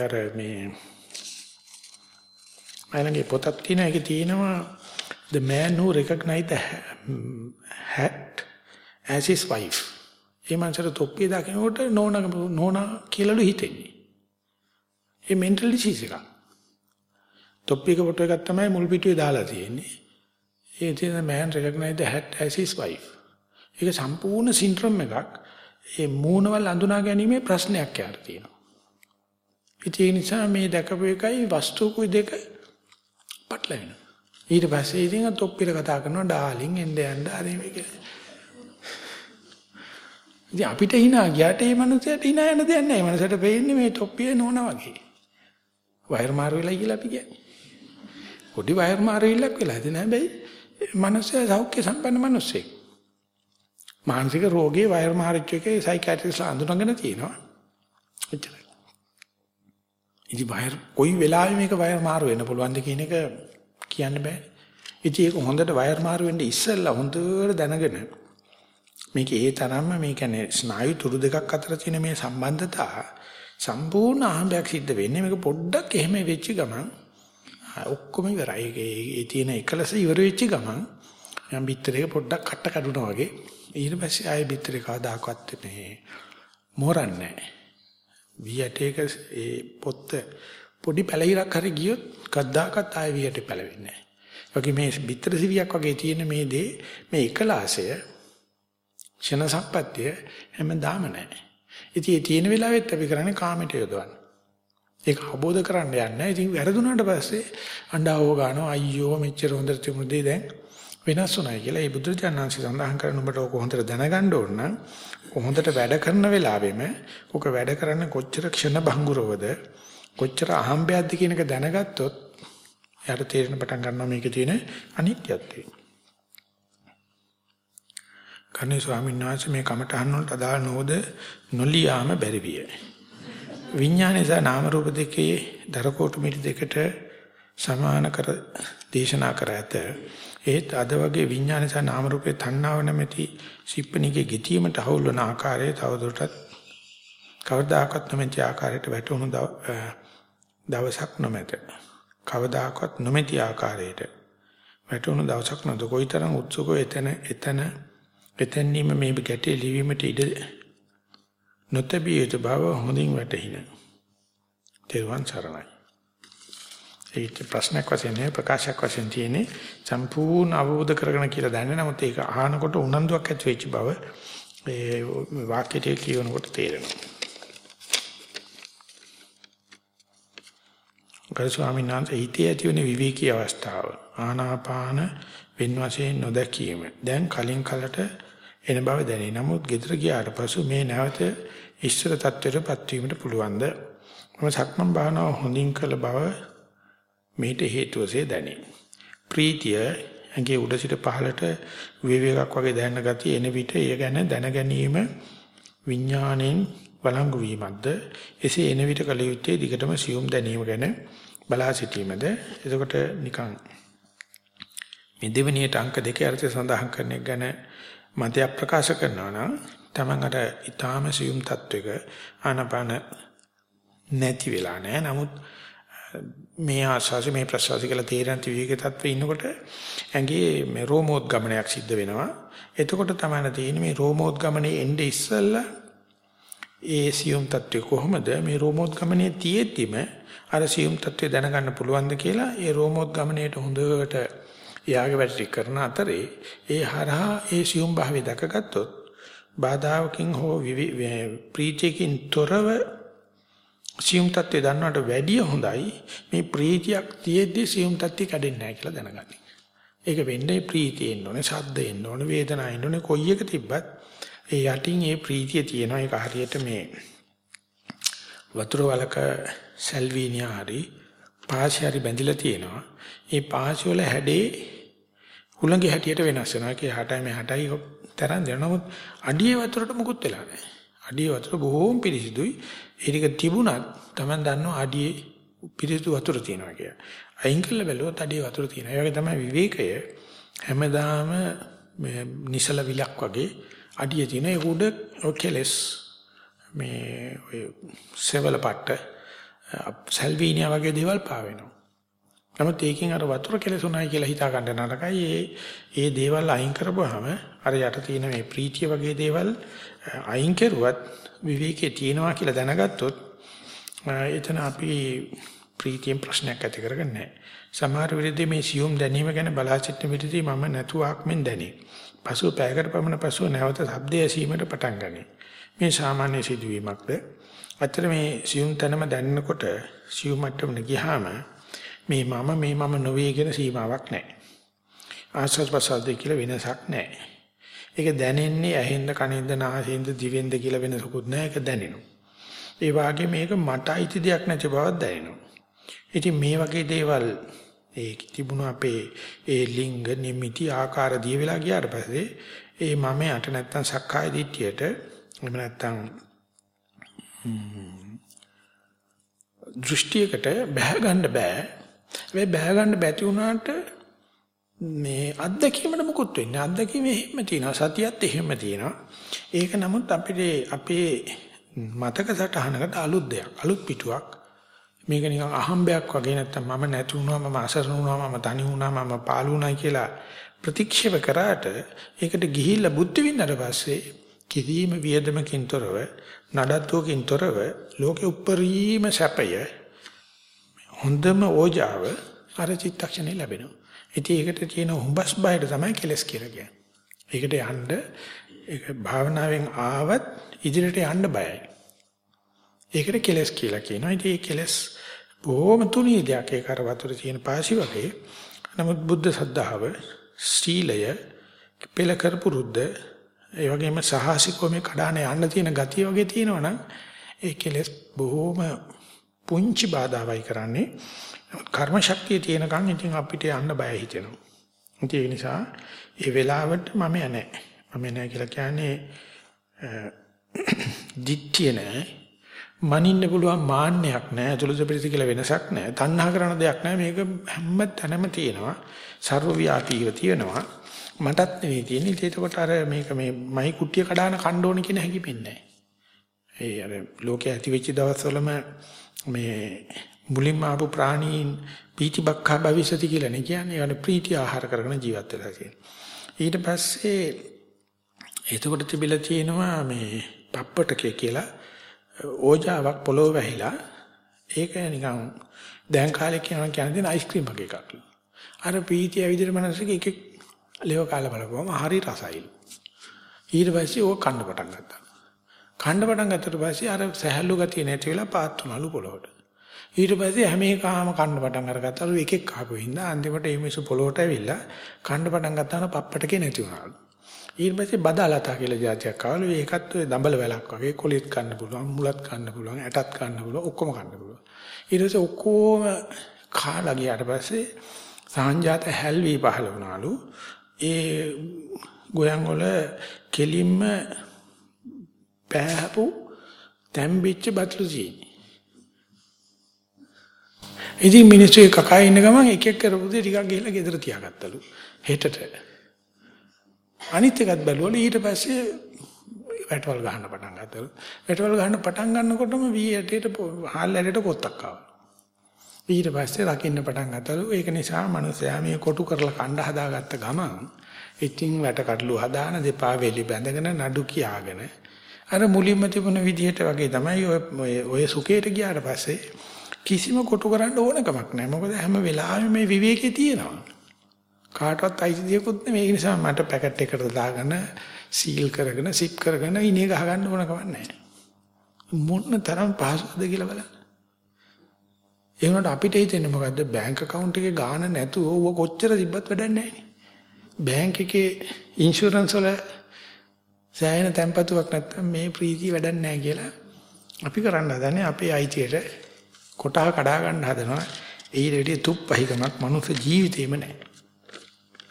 අර මේ මයිලගේ පොතක් තියෙන එකේ තියෙනවා the man who recognized the hat as his wife. ඒ මනසට තොප්පිය දකිනකොට නෝනා නෝනා කියලාලු හිතෙන්නේ. ඒ මෙන්ටල් ඩිසීස් එකක්. තොප්පියක ෆොටෝ එකක් තමයි මුල් පිටුවේ දාලා තියෙන්නේ. ඒ තියෙන man recognized the hat as his wife. ඒක සම්පූර්ණ සින්ඩ්‍රෝම් එකක්. ඒ මූණවල් අඳුනා ගැනීමේ ප්‍රශ්නයක් යාට තියෙනවා. ඒ නිසා මේ දැකපු එකයි වස්තුකුයි දෙක පටලවෙනවා. ඊට පස්සේ ඉතින් තොප්පිර කතා කරනවා ඩාලින් එන්න යන්න හරි මේක. ඉතින් අපිට hina ගියාට මේ මනුස්සයාට hina යන දෙයක් නැහැ. මේ මනුස්සයාට පේන්නේ මේ තොප්පිය නෝනා වගේ. වයර් මාරු වෙලා කියලා අපි කියන්නේ. පොඩි වයර් මාරු ඉල්ලක් වෙලා ඉතින් හැබැයි මනුස්සයා සෞඛ්‍ය සම්පන්න මනුස්සයෙක්. මානසික රෝගී වයර් මාරිච්ච එකේ සයිකියාට්‍රිස්ලා අඳුනගෙන තියෙනවා. එච්චරයි. ඉතින් වයර් කොයි වෙලාවෙ මේක වයර් මාරු වෙන්න පුළුවන්ද කියන එක කියන්න බෑ. ඉතින් ඒක හොඳට වයර් මාරු වෙන්න ඉස්සෙල්ලා හොඳට දැනගෙන මේක ඒ තරම්ම මේ කියන්නේ ස්නායු තුරු දෙකක් අතර තියෙන මේ සම්බන්ධතා සම්පූර්ණ ආහඹයක් සිද්ධ වෙන්නේ මේක පොඩ්ඩක් එහෙම වෙච්ච ගමන් ඔක්කොම ඉවරයි. ඒ තියෙන එකලස ඉවර වෙච්ච ගමන් යම් පිටරේක පොඩ්ඩක් කට්ට කඩුනා වගේ ඊට පස්සේ ආයෙ පිටරේ කවදාකවත් මේ මෝරන්නේ නැහැ. වියටේක ඒ පොත්ත පොඩි පැලිරක් හරි ගියොත් කද්දාකත් ආයෙ වියට පැලවෙන්නේ නැහැ. වගේ මේ පිටර සිවියක් වගේ තියෙන මේ දේ මේ එකලාසය ක්ෂණ සම්පත්තිය හැමදාම නැහැ. ඉතින් ඒ තියෙන වෙලාවෙත් අපි කරන්නේ කාමයට යොදවන්න. ඒක අවබෝධ කරන්න යන්නේ. ඉතින් වැරදුනාට පස්සේ අඬාවෝ ගන්නවා අයියෝ මෙච්චර හොඳට තිබුණ දේ දැන් වෙනස් වුණා කියලා. ඒ බුදුරජාණන්සේ සඳහන් කරන ඔබට ඕක හොඳට දැනගන්න ඕන නම් හොඳට වැඩ කරන වෙලාවෙම ඕක වැඩ කරන්න කොච්චර ක්ෂණ භංගුරවද කොච්චර අහම්බයක්ද කියන එක දැනගත්තොත් යාට තේරෙන පටන් ගන්නවා මේකේ තියෙන අනිත්‍යත්වය. කන්නේ ස්වාමීන් වහන්සේ මේ කමටහන් වලට අදාළ නොද නොලියාම බැරි විය. විඥානය සහ නාම රූප දෙකේ දරකොටු මිටි දෙකට සමාන කර දේශනා කර ඇත. ඒත් අද වගේ විඥානය සහ නාම රූපේ තණ්හාව නැමැති සිප්පණිකේ ගෙතීමට හවුල් වන ආකාරය තවදුරටත් කවදාකවත් නොමැති ආකාරයට වැටුණු දවසක් නොමැත. කවදාකවත් නොමැති ආකාරයට වැටුණු දවසක් නොද කොයිතරම් උත්සුකව එතන එතන එතැනීම මේ ගැටේ ලිවීමට ඉඩ නොතැබිය යුතු බව හොඳින් වැටහින. තෙරුවන් සරණයි. ඒක ප්‍රශ්නයක් වශයෙන් නෙවෙයි ප්‍රකාශයක් වශයෙන් තියෙන්නේ සම්පූර්ණ අවබෝධ කරගෙන කියලා දන්නේ නමුත් ඒක අහනකොට උනන්දුවක් ඇති වෙච්ච බව ඒ වාක්‍යයේ කියනකොට තේරෙනවා. ගරු ස්වාමීන් වහන්සේ හිතේ ඇති වෙන විවේකී අවස්ථාව ආනාපාන වෙන වශයෙන් නොදැකීම දැන් කලින් කලට එන බව දැනේ. නමුත් ගෙදර ගියාට පසු මේ නැවත ඉස්සර තත්ත්වයටපත් වීමට පුළුවන්ද? මම සක්මන් භාවනාව හොඳින් කළ බව මේට හේතුවසේ දැනේ. ප්‍රීතිය ඇඟේ උඩ සිට පහළට විවේකයක් වගේ දැනෙන ගතිය එන විට එය ගැන දැන ගැනීම විඥාණයෙන් වළංගු වීමක්ද එසේ එන විට කල යුත්තේ දිගටම සියුම් දැනීම ගැන බලා සිටීමද එතකොට නිකන් මේ දෙවෙනියට අංක දෙකේ අර්ථය සඳහන් කරන එක ගැන මතයක් ප්‍රකාශ කරනවා නම් Taman අර ඊටාම සියුම් තත්වයක ආනපාන නැති වෙලා නැහැ. නමුත් මේ ආශාසි මේ ප්‍රසවාසි කියලා තේරෙන විවේක තත්ත්වේ ඉන්නකොට ඇඟේ මේ රෝමෝත් ගමනයක් සිද්ධ වෙනවා. එතකොට තමයි තියෙන්නේ මේ රෝමෝත් ගමනේ එnde ඉස්සල්ලා ඒ සියුම් තත්ත්වය කොහොමද මේ රෝමෝත් ගමනේ තියෙද්දිම අර සියුම් තත්ත්වය දැනගන්න පුළුවන්ද කියලා ඒ රෝමෝත් ගමනේට හොඳට යාගේ වැඩ ටික කරන අතරේ ඒ හරහා ඒ සියුම් භාවය දැකගත්තොත් බාධාවකින් හෝ ප්‍රීතියකින් තොරව සියුම් තත්ත්වය දන්නවට වැඩිය හොඳයි මේ ප්‍රීතියක් තියෙද්දි සියුම් තත්ත්වය කැඩෙන්නේ නැහැ කියලා දැනගන්න. ඒක වෙන්නේ ප්‍රීතිය එන්න ඕනේ, ශබ්ද එන්න ඕනේ, වේදනාව එන්න ඕනේ. කොයි එක තිබ්බත් ඒ යටින් ඒ ප්‍රීතිය තියෙනවා. ඒක හරියට මේ වතුර වලක සල්විනියා හරි පාසි හරි බැඳිලා තියෙනවා. ඒ පාසි වල හැඩේ හුළඟේ හැටියට වෙනස් වෙනවා. ඒකේ හටයි මෙහාටයි තරම් දෙනවා. නමුත් අඩිය වතුරට මුකුත් වෙලා නැහැ. අඩිය වතුර බොහෝම පිරිසිදුයි. ඒක තිබුණත් Taman දන්නවා අඩියේ පිරිසුදු වතුර තියෙනවා කිය. අයින් කළ බැලුවොත් අඩිය වතුර තියෙනවා. ඒ වගේ තමයි විවේකය හැමදාම නිසල විලක් වගේ අඩිය තියෙන ඒ උඩ ඔකෙලස් මේ ඔය සෙවල පට්ට සල්වීනියා වගේ දේවල් පාවෙනවා. නමුත් ඒකෙන් අර වතුර කෙලසුණයි කියලා හිතා ගන්න නරකයි. ඒ ඒ දේවල් අයින් කරපුවාම අර යට තියෙන මේ ප්‍රීතිය වගේ දේවල් අයින් කරුවත් විවේකේ තියෙනවා කියලා දැනගත්තොත් එතන අපි ප්‍රීතියෙන් ප්‍රශ්නයක් ඇති කරගන්නේ නැහැ. සමහර විදිහේ මේ සියුම් දැනීම ගැන බලා සිටින විදිහදී මම නැතුවක් මෙන් දැනේ. පසුව පැයකට පමණ පසුව නැවත ශබ්දය ඇසීමට පටන් ගනී. මේ සාමාන්‍ය සිදුවීමක්ද? අතර මේ සියුම් තැනම දැනනකොට සියුම් මට්ටමට ගියාම මේ මම මේ මම නොවේ කියන සීමාවක් නැහැ. ආස්වාද ප්‍රසද්ද කියලා වෙනසක් නැහැ. ඒක දැනෙන්නේ ඇහෙන්ද කනින්ද නාසයෙන්ද දිවෙන්ද කියලා වෙනසකුත් නැහැ. ඒක දැනෙනවා. ඒ වගේ මේක මට අයිති දෙයක් නැති බවක් දැනෙනවා. ඉතින් මේ වගේ දේවල් ඒ තිබුණ අපේ ඒ ලිංග නිමිති ආකාර දිය වෙලා ගියාට පස්සේ ඒ මම යට නැත්තම් සක්කාය දිට්ඨියට එහෙම නැත්තම් දෘෂ්ටියකට බැහැ ගන්න බෑ හැබැයි බෑ ගන්න බැති වුණාට මේ අත්දැකීමට මුකුත් වෙන්නේ අත්දැකීම එහෙම තියෙනවා. සතියත් එහෙම තියෙනවා. ඒක නමුත් අපිට අපේ මතක සටහනකට අලුත් දෙයක් අලුත් පිටුවක්. මේක නිකන් අහම්බයක් වගේ නැත්තම් මම නැති වුණා මම අසරණ වුණා මම තනි වුණා මම පාළු වුණා කියලා ප්‍රතික්ෂේප කරාට ඒකට ගිහිල්ලා බුද්ධ විඳලා පස්සේ කිසිම වියදමකින් තොරව නඩත්තුවකින් තොරව ලෝකෙ උප්පරීම සැපය හොඳම ඕජාව අර චිත්තක්ෂණේ ලැබෙනවා. ඉතින් ඒකට කියන හුඹස් බයද තමයි කෙලස් කියලා කියන්නේ. ඒකට යන්න ඒක භාවනාවෙන් ආවත් ඉදිරියට යන්න බයයි. ඒකට කෙලස් කියලා කියනවා. ඉතින් මේ කෙලස් බොහොම තුනී දෙයක් ඒක අර වතුර තියෙන පාසි වගේ. නමුත් බුද්ධ සද්ධාව, සීලය, පෙළ කරපු රුද්ද, ඒ වගේම සහසිකෝ මේ කඩාන යන්න තියෙන ගතිය වගේ තියෙනවනම් ඒ කෙලස් බොහොම පුංචි බාධාවයි කරන්නේ. කර්ම ශක්තිය තියෙනකන් ඉතින් අපිට යන්න බය හිතෙනවා. ඒ නිසා ඒ වෙලාවට මම නැහැ. මම නැහැ කියලා කියන්නේ දිට්ඨිය නැහැ. මනින්න පුළුවන් මාන්නයක් නැහැ. අතුලස පිළිස කියලා වෙනසක් නැහැ. තණ්හා කරන දෙයක් නැහැ. මේක හැම තැනම තියෙනවා. ਸਰව ව්‍යාපීව තියෙනවා. මටත් නෙවෙයි තියෙන්නේ. ඒකකොට අර මේක මේ මයි කුට්ටිය කඩාන කණ්ඩ ඕන කියන හැකියිපෙන්නේ නැහැ. ඒ අර ලෝකයේ ඇති වෙච්ච දවස්වලම මේ මුලින්ම ආපු ප්‍රාණීන් පීතිබක්ඛා භවිෂති කියලා නේ කියන්නේ. ඒකට ප්‍රීති ආහාර කරගෙන ජීවත් වෙලා තියෙනවා. ඊට පස්සේ එතකොට තිබිලා තියෙනවා මේ පප්පටකේ කියලා ඕජාවක් පොළොව වැහිලා ඒක නිකන් දැන් කාලේ කියනවා කියන්නේ අයිස්ක්‍රීම් වගේ එකක්. අර පීතිය විදිහට මනසක එක එක ලේව කාලා බලපුවම හරි රසයිලු. ඊට පස්සේ ඕක කන්න පටන් ගත්තා. කන්න පටන් ගත්තට පස්සේ අර සහැල්ලු ගතිය නැති වෙලා පාත් තුනලු පොළොවට. ඊට පස්සේ හැම එකම කන්න පටන් අරගත්තලු එක එක කහපු හින්දා අන්තිමට මේ මිසු පොළොවට ඇවිල්ලා කන්න පටන් ගත්තාම පප්පටකේ නැති වුණාලු. ඊට පස්සේ බදාලතා කියලා જાතියක් ආවලු ඒකත් ඔය දඹල වැලක් වගේ කොලිත් කන්න පුළුවන් මුලත් කන්න පුළුවන් ඇටත් කන්න පුළුවන් ඔක්කොම කන්න පුළුවන්. ඊට පස්සේ ඔක්කොම කාලා ගියාට පස්සේ සාංජාත හැල්වි පහළ වුණාලු. ඒ ගෝයන් වල කෙලින්ම පෑහපු තැම්බිච්ච බත්ලු තියෙන්නේ. ඉතින් මිනිස්සු කකා ඉන්න ගමන් එක එක කරපු දේ ටිකක් ගිහලා ගෙදර තියාගත්තලු. හෙටට. අනිත් එකත් බැලුවලු ඊට පස්සේ වැටවල් ගහන්න පටන් ගත්තලු. වැටවල් ගහන්න පටන් ගන්නකොටම වී ඇටේට හාල් ඇටේට කොත්තක් ආවා. ඊට පස්සේ රකින්න පටන් ගත්තලු. ඒක නිසා මිනිස්සයා මේ කොටු කරලා කණ්ඩ හදාගත්ත ගමන් ඉතින් වැට කඩලු හදාන දෙපා වෙලි බැඳගෙන නඩු කියාගෙන අර මුලින්ම තිබුණ විදිහට වගේ තමයි ඔය ඔය සුකේට ගියාට පස්සේ කිසිම කොටු කරන්න ඕන කමක් නැහැ. මොකද හැම වෙලාවෙම මේ විවේකේ තියෙනවා. කාටවත් අයිති දෙයක්වත් නෙමෙයි. ඒ නිසා මට පැකට් එකට දාගෙන සීල් කරගෙන සිප් කරගෙන ඉනේ ගහ ගන්න ඕන කමක් නැහැ. මොන තරම් පහසුද කියලා බලන්න. ඒ වුණාට අපිට හිතෙන්නේ මොකද්ද බැංක account එකේ ගාණ නැතුව ඌව කොච්චර තිබ්බත් වැඩක් නැහැ නේ. බැංක් එකේ ඉන්ෂුරන්ස් වල සෑහෙන තැම්පතුවක් නැත්තම් මේ ප්‍රීතිය වැඩක් නැහැ කියලා අපි කරන්න හදන්නේ අපේ අයිතියට කොටහ කඩා ගන්න හදනවා. ඒ රෙඩිය තුප්පහිකමක් මනුස්ස ජීවිතේම නැහැ.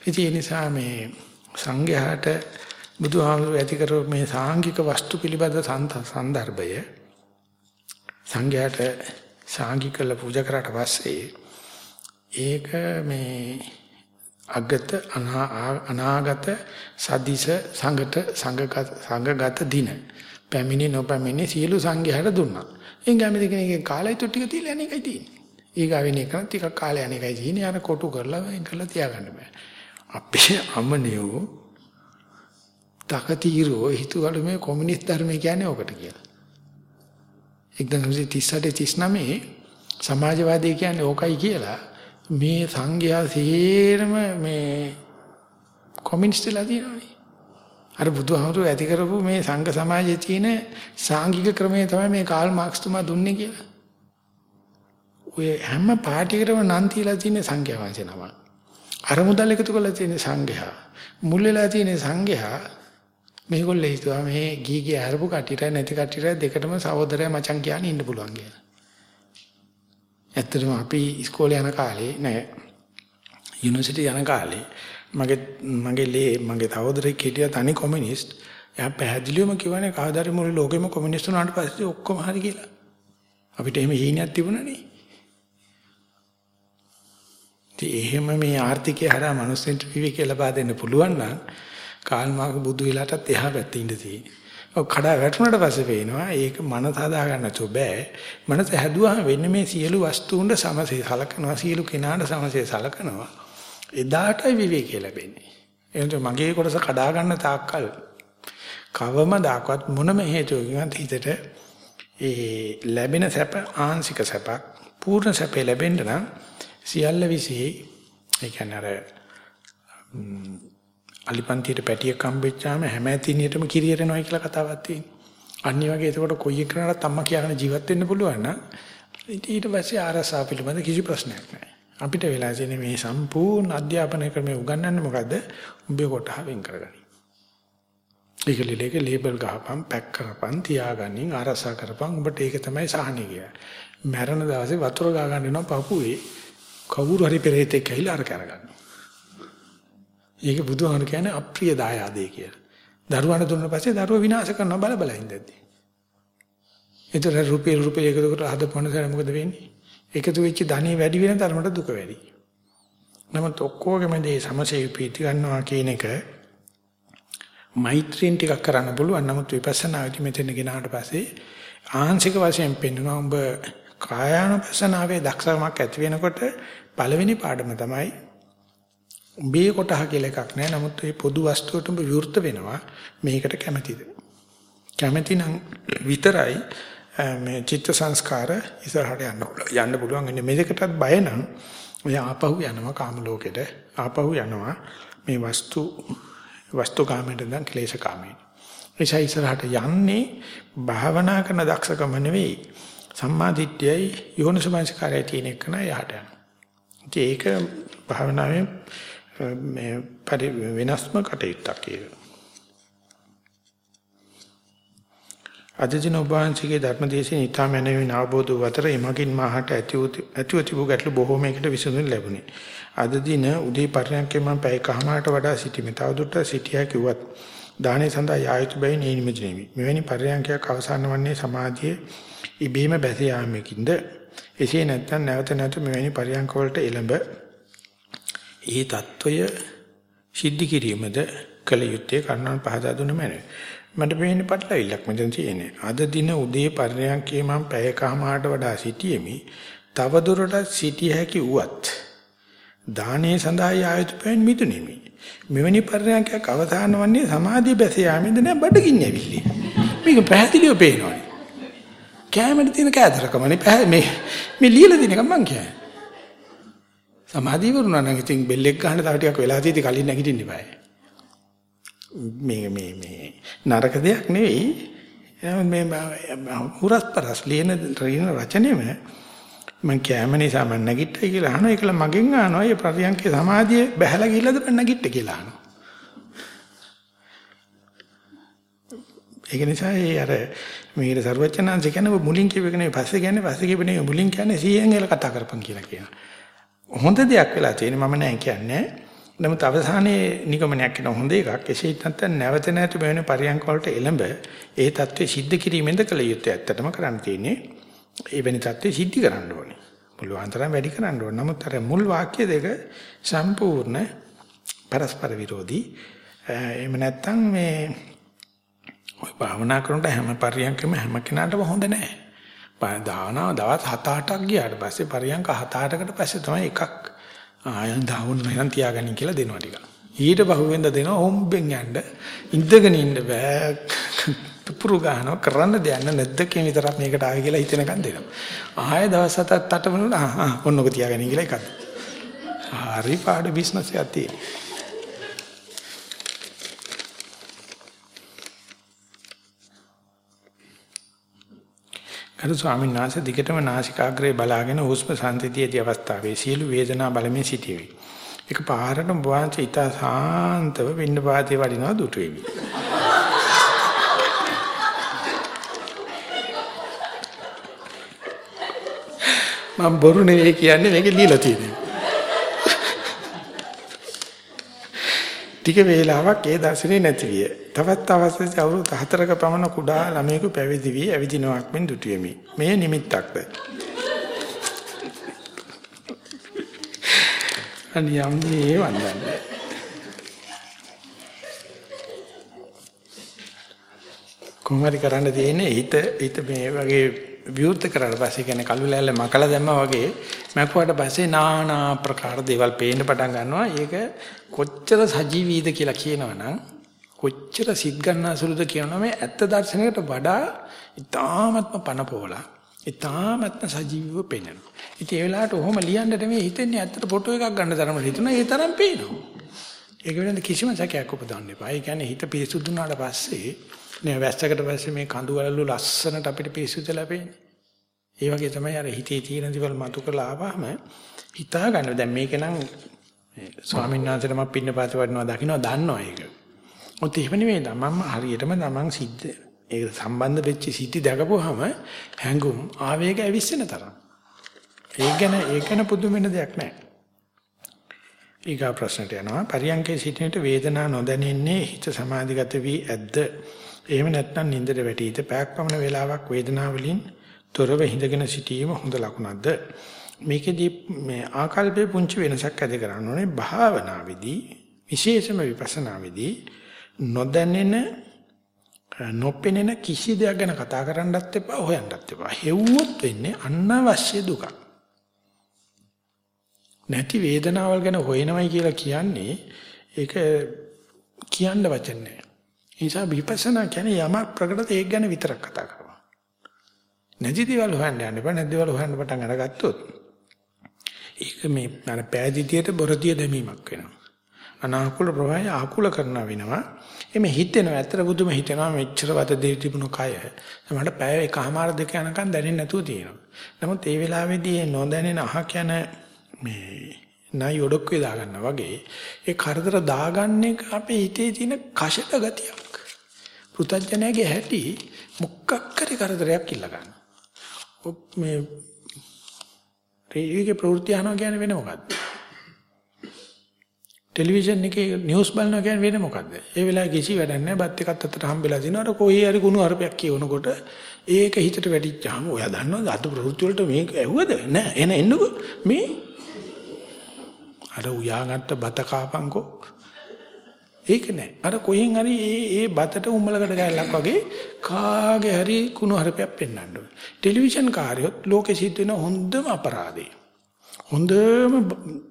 ඒ නිසා මේ සංඝයාට බුදුහාමුදුරුවෝ ඇති කරපු මේ සාංගික වස්තු පිළිබඳ සන්දර්භය සංඝයාට සාංගිකල පූජා කරාට පස්සේ ඒක මේ අගත අනාගත සදිස සංගත සංගත සංගත දින පැමිණි නොපැමිණි සියලු සංඝයාට දුන්නා. එන් ගාමිද කෙනෙක්ගේ කාලය තු ටික තියලා අනේකයි තියෙන්නේ. ඊගාවෙන එක ටිකක් කාලය අනේකයි තියෙන්නේ. අර කොටු කරලා වෙන් කරලා තියාගන්න බෑ. අපේ අමනියෝ තකතිරෝ හිතුවලු මේ කොමියුනිස්ට් ධර්මය කියන්නේ ඔකට කියලා. 1938 39 සමාජවාදී කියන්නේ ඕකයි කියලා මේ සංඝයා සේරම මේ කොමියුනිස්ට්ලා දිනවනේ. අර බුදුහාමුදුරුවෝ ඇති කරපු මේ සංඝ සමාජයේ තියෙන සාංගික ක්‍රමය තමයි මේ කාල් මාක්ස් තුමා දුන්නේ කියලා. ඔය හැම පාටියකටම නම් තියලා තියෙන සංඝයා වහන්සේ නම. අර මුදල් එකතු කරලා තියෙන සංඝයා. මුල් වෙලා තියෙන සංඝයා මේගොල්ලෝ හිතුවා මේ ගීගේ අරපු කටියට නැති කටියට දෙකටම සහෝදරය මචං කියන්නේ ඉන්න පුළුවන් කියලා. ඇත්තටම අපි ඉස්කෝලේ යන කාලේ නෑ යුනිවර්සිටි යන කාලේ මගේ මගේ ලේ මගේ සහෝදරෙක් හිටියා තනි කොමියුනිස්ට්. එයා පැහැදිලිවම කිව්වනේ කවදාද මුළු ලෝකෙම කොමියුනිස්ට් වුණාට පස්සේ ඔක්කොම හරි කියලා. අපිට එහෙම හීනයක් තිබුණානේ. ඉතින් එහෙම මේ ආර්ථිකය හරහා මිනිස්සුන්ට විවේකී ලබා දෙන්න පුළුවන් නම් කාල් මාර්ක් බුදු වෙලාටත් එහා පැත්තේ ඉඳ තියෙන්නේ. ඔය කඩා වැටුණාට පස්සේ පේනවා ඒක මනස හදා ගන්න තු බෑ. මනස හැදුවාම වෙන්නේ මේ සියලු වස්තුන්ට සමසේ සලකනවා සියලු කෙනාට සමසේ සලකනවා. එදාටයි විවේකී ලැබෙන්නේ. එහෙනම් මගේ කොටස කඩා ගන්න තාක්කල් කවම දාකවත් මොනම හේතුවකින්වත් හිතට ඒ ලැබෙන සැප ආංශික සැපක් පූර්ණ සැපේ ලැබෙන්න නම් සියල්ල විසී ඒ කියන්නේ අර අලිපන්තියට පැටියක් හම්බෙච්චාම හැම ඇතිනියටම කිරියරනවා කියලා කතාවක් තියෙනවා. අනිත් වගේ එතකොට කොයි එකකටත් අම්මා කියලාගෙන ජීවත් වෙන්න පුළුවන් නම් ඊට පස්සේ ආරසා පිළිබඳ කිසි ප්‍රශ්නයක් නැහැ. අපිට වෙලා තියෙන්නේ මේ සම්පූර්ණ අධ්‍යාපන ක්‍රමය උගන්වන්නේ මොකද්ද? උඹේ කොටහ වෙන් කරගන්න. ඒක ලීලේක ලේබල් ගහපන්, පැක් කරපන්, තියාගන්නින් ආරසා කරපන්. උඹට ඒක තමයි සාහනය කියන්නේ. මරණ දවසේ වතුර ගා ගන්න වෙනවා පපුවේ. කවුරු හරි පෙරේතෙක් ඇවිල්ලා අර කරගන්නවා. ඒක බුදුහාම කියන්නේ අප්‍රිය දායාදේ කියලා. දරුවන්ට දුන්න පස්සේ දරුවා විනාශ කරනවා බල බල ඉඳද්දී. ඒතර රුපියල් රුපියල් එකතු කරලා හදපොන සර මොකද වෙන්නේ? එකතු වෙච්ච ධනෙ වැඩි වෙන තරමට දුක වැඩි. නමුත් ඔක්කොගෙම දේ සමසේ පීති ගන්නවා කියන එක මෛත්‍රියෙන් ටිකක් කරන්න පුළුවන්. නමුත් විපස්සනාදී මෙතන ගෙනාට පස්සේ ආංශික වශයෙන් පෙන්වනවා උඹ කායානුපස්සනාවේ දක්ෂකමක් ඇති වෙනකොට පළවෙනි පාඩම තමයි උඹේ කොටහ කියලා එකක් නැහැ. නමුත් මේ පොදු වස්තුවට උඹ විවෘත වෙනවා. මේකට කැමැතිද? කැමැති නම් විතරයි මේ චිත්ත සංස්කාර ඉස්සරහට යන්න යන්න පුළුවන්. ඉන්නේ මේකටත් බය නම් ඔය ආපහු යනවා කාම ලෝකෙට. ආපහු යනවා මේ වස්තු වස්තු කාමයට නම් ක්ලේශ කාමයට. එයිසයි ඉස්සරහට යන්නේ භාවනා කරන දක්ෂකම නෙවෙයි. සම්මා දිට්ඨියයි යෝනිසමංසකාරය තියෙන එක නෑ යහට යනවා. ඒක භාවනාවේ මේ පරි වෙනස්ම කටයුත්තක් ඒක. අද දින ඔබ වහන්සේගේ ධර්මදේශන ඊටම මැනවින් අවබෝධ වූ අතර එමගින් මාහට ඇති ඇති තිබු ගැටලු බොහෝමයකට විසඳුම් ලැබුණේ. අද දින උදේ පරයන්කේ මම පැය කහමාරට වඩා සිටිමි. තවදුරටත් සිටියා කිව්වත් දානේ සඳහා යායුතු බැවින් නිමිති නෙමි. මෙවැනි පරයන්කයක් අවසන් වන්නේ සමාධියේ ඉබේම බැස යාමකින්ද එසේ නැත්නම් නැවත නැවත මෙවැනි පරයන්ක වලට එළඹ ඒ తত্ত্বය සිද්ධ කිරීමද කළ යුත්තේ කර්ණන් පහදා දුන්න මැනවි. මට පේන්නේ පටලවිල්ලක් මෙතන තියෙන්නේ. අද දින උදේ පරිණාමකේ මම පැයකමාරට වඩා සිටියෙමි. තව දුරටත් සිටිය හැකි වුවත් දානේ සඳහා ආයුතු පෙන් මිදුනේමි. මෙවැනි පරිණාමකයක් අවධාන වන්නේ සමාධිය බැස යාමෙන්ද නැ බඩගින්න ඇවිල්ලි. මේක පැහැදිලිව පේනවනේ. කෑමට තියෙන කෑදරකමනේ මේ මේ ලියලා දෙන එක මං කියන්නේ. සමාධිය වුණා නම් ඉතින් බෙල්ලෙක් ගන්න තව ටිකක් වෙලා තියෙදි කලින් නැගිටින්න බෑ. මේ මේ මේ නරක දෙයක් නෙවෙයි. මේ හුරස්පරස් ලියන රින රචනෙම මං කැම නිසා මං නැගිට්ටයි කියලා අහනවා ඒකල මගෙන් අහනවා ඒ ප්‍රතියන්කේ සමාධිය බහැලා ගිහිල්ලාද මං නැගිට්ට කියලා අහනවා. ඒක නිසා ඒ අර මේකට ਸਰවචනංශ කියන්නේ මුලින් කියවෙක නෙවෙයි පස්සේ කියන්නේ පස්සේ කියවෙ නෙවෙයි මුලින් කියන්නේ 100න් එල කතා කරපන් කියලා කියනවා. හොඳ දෙයක් වෙලා තියෙන මම නෑ කියන්නේ. නමුත් අවසානයේ නිගමනයක් වෙන හොඳ එකක්. එසේ නැත්නම් නැවත නැතු මෙවැනි පරියන්ක වලට එළඹ ඒ தત્ත්වය සිද්ධ කිරීමෙන්ද කළ යුත්තේ ඇත්තටම කරන්න තියෙන්නේ. එවැනි தત્ත්වය සිද්ධ කරන්න ඕනේ. පුළුවන් තරම් වැඩි කරන්න ඕනේ. නමුත් අර මුල් වාක්‍ය දෙක සම්පූර්ණ පරස්පර විරෝධී. එහෙම නැත්නම් මේ ඔය භාවනා කරනට හැම පරියන්කම හැම කෙනාටම හොඳ නැහැ. භාවනාව දවස් 7-8ක් ගියාට පස්සේ පරියන්ක 7-8කට පස්සේ තමයි එකක් ආයන් දාවුන් වෙනන් තියාගන්න කියලා දෙනවා ටික. ඊට බහුවෙන්ද දෙනවා හොම්බෙන් යන්න ඉඳගෙන ඉන්න බෑ. පුපුරු ගන්නවා කරන්න දෙයක් නැද්ද කියන විතරක් මේකට ආවේ කියලා හිතනකන් දෙනවා. ආයෙ දවස් 7ක් 8 වෙනකොට ආ ආ ඔන්නක තියාගන්න කියලා එකක්. හරි පාඩ බිස්නස් එකක් තියෙනවා. අර ස්වාමීන් වහන්සේ දිගටම නාසිකාග්‍රේ බලාගෙන හුස්ම සංසිතියදී අවස්ථාවේ සියලු වේදනා බලමින් සිටියේ. එක පාරටම වහන්සේ ඊට සාන්තව වෙන්න පාතේ වඩිනවා දුටු වෙමි. මම බොරු නෙවෙයි කියන්නේ මේක লীලා තියෙනවා. ටික වේලාවක් ඒ දර්ශනේ නැති විය. තවත් අවස්ථාවේ අවුරුදු 4ක පමණ කුඩා ළමයෙකු පැවිදි වී ඇවිදිනවක් මෙන් දුටියෙමි. මේ නිමිත්තක්ද? අනියම් මේ වන්දන්නේ. කොහොමරි කරන්න තියෙන්නේ හිත හිත මේ වගේ විවෘත කරලා පස්සේ කියන්නේ කළු ලෑල්ල මකලා දැම්මා වගේ මැකුවට පස්සේ নানা ආකාර දේවල් පේන්න පටන් ගන්නවා. ඒක කොච්චර සජීවීද කියලා කියනවනම් කොච්චර සිත් ගන්නසුළුද කියනවා මේ ඇත්ත දර්ශනයකට වඩා ඉතාමත්ම පනපෝලා ඉතාමත්ම සජීවීව පේනවා. ඉතින් ඒ වෙලාවට ඔහොම ලියන්න නෙමෙයි හිතන්නේ ඇත්තට ෆොටෝ එකක් ගන්න තරම හිතුණා ඒ තරම් පේනවා. ඒක වෙනද කිසිම සැකයක් උපදවන්න එපා. ඒ කියන්නේ හිත පිරිසුදු වුණාට පස්සේ නේ වැස්සකට පස්සේ මේ කඳු වලලු ලස්සනට අපිට පිරිසුදු ලැබෙන්නේ. ඒ වගේ තමයි අර හිතේ තියෙන දේවල් මතු කරලා ආවම හිතා ගන්න. දැන් මේක නම් ස්වාමීන් වහන්සේට මම පින්න පාත වඩනවා දකින්නවා දන්නවා ඒක. මොකද එහෙම නෙමෙයි මම හරියටම තමන් සිද්ධ ඒක සම්බන්ධ වෙච්ච සිටි දැකපුවාම හැඟුම් ආවේග ඇවිස්සෙන තරම්. ඒක ගැන ඒක ගැන පුදුම වෙන දෙයක් නැහැ. ඊගා ප්‍රශ්නට යනවා පරියංකේ සිටිනට වේදනාව නොදැනෙන්නේ හිත සමාධිගත වී ඇද්ද? එහෙම නැත්නම් නින්දට වැටීද පැයක් පමණ වේලාවක් වේදනාව වලින් තොරව හිඳගෙන සිටීම හොඳ ලකුණක්ද? මේකෙදී මේ ආකල්පයේ පුංචි වෙනසක් ඇති කරන්න ඕනේ භාවනාවේදී විශේෂම විපස්සනාවේදී නොදැනෙන නොපෙනෙන කිසි දෙයක් ගැන කතා කරන්නත් එපා හොයන්නත් එපා. හෙව්වොත් වෙන්නේ අනවශ්‍ය දුකක්. නැති වේදනාවල් ගැන හොයනවයි කියලා කියන්නේ ඒක කියන්න වචන නෑ. ඒ නිසා විපස්සනා කියන්නේ යමක් ප්‍රකටද ඒක ගැන විතරක් කතා කරනවා. නැති දේවල් හොයන්න යන්න එපා. නැති දේවල් හොයන්න පටන් අරගත්තොත් ඒක මේ අර පෑදීතියට බොරදිය දැමීමක් වෙනවා. අනාකූල ප්‍රවාහය ආකූල කරනවා වෙනවා. එමෙ හිතෙනවා ඇත්තට බුදුම හිතෙනවා මෙච්චර වද දෙවි තිබුණු කය. මට පැය එකමාර දෙක යනකම් දැනෙන්නේ නැතුව තියෙනවා. නමුත් ඒ වෙලාවේදී නොදැනෙන අහක් යන මේ නයි ඔඩොක්කේ දාගන්නා වගේ ඒ කරදර දාගන්න එක අපේ හිතේ තියෙන කෂට ගතියක්. පුතඥයාගේ හැටි මුක්කක් කරි කරදරයක් ඉල්ල ගන්න. මේ ඒකේ ප්‍රවෘත්ති අහනවා කියන්නේ වෙන මොකද්ද? ටෙලිවිෂන් එකේ නිවුස් බලනවා කියන්නේ වෙන මොකද්ද? ඒ වෙලාවේ කිසි වැඩක් නැහැ. බත් එකක් අතට හම්බෙලා දිනනකොට කොහේ හරි කුණු හරපයක් කියවනකොට ඒක හිතට වැටිච්චාම ඔයා දන්නවද අද ප්‍රවෘත්ති වලට මේක ඇහුවද? නෑ. එන එන්නකෝ මේ අර උයාගත්ත බත කාපන්කෝ. ඒක නෑ. අර කොහෙන් හරි ඒ ඒ බතට උම්මලකට ගෑල්ලක් වගේ කාගේ හරි කුණු හරපයක් පෙන්වන්න ඕනේ. ටෙලිවිෂන් කාර්යොත් ලෝකෙ සිද්ධ වෙන හොඳම අපරාධය. හොඳම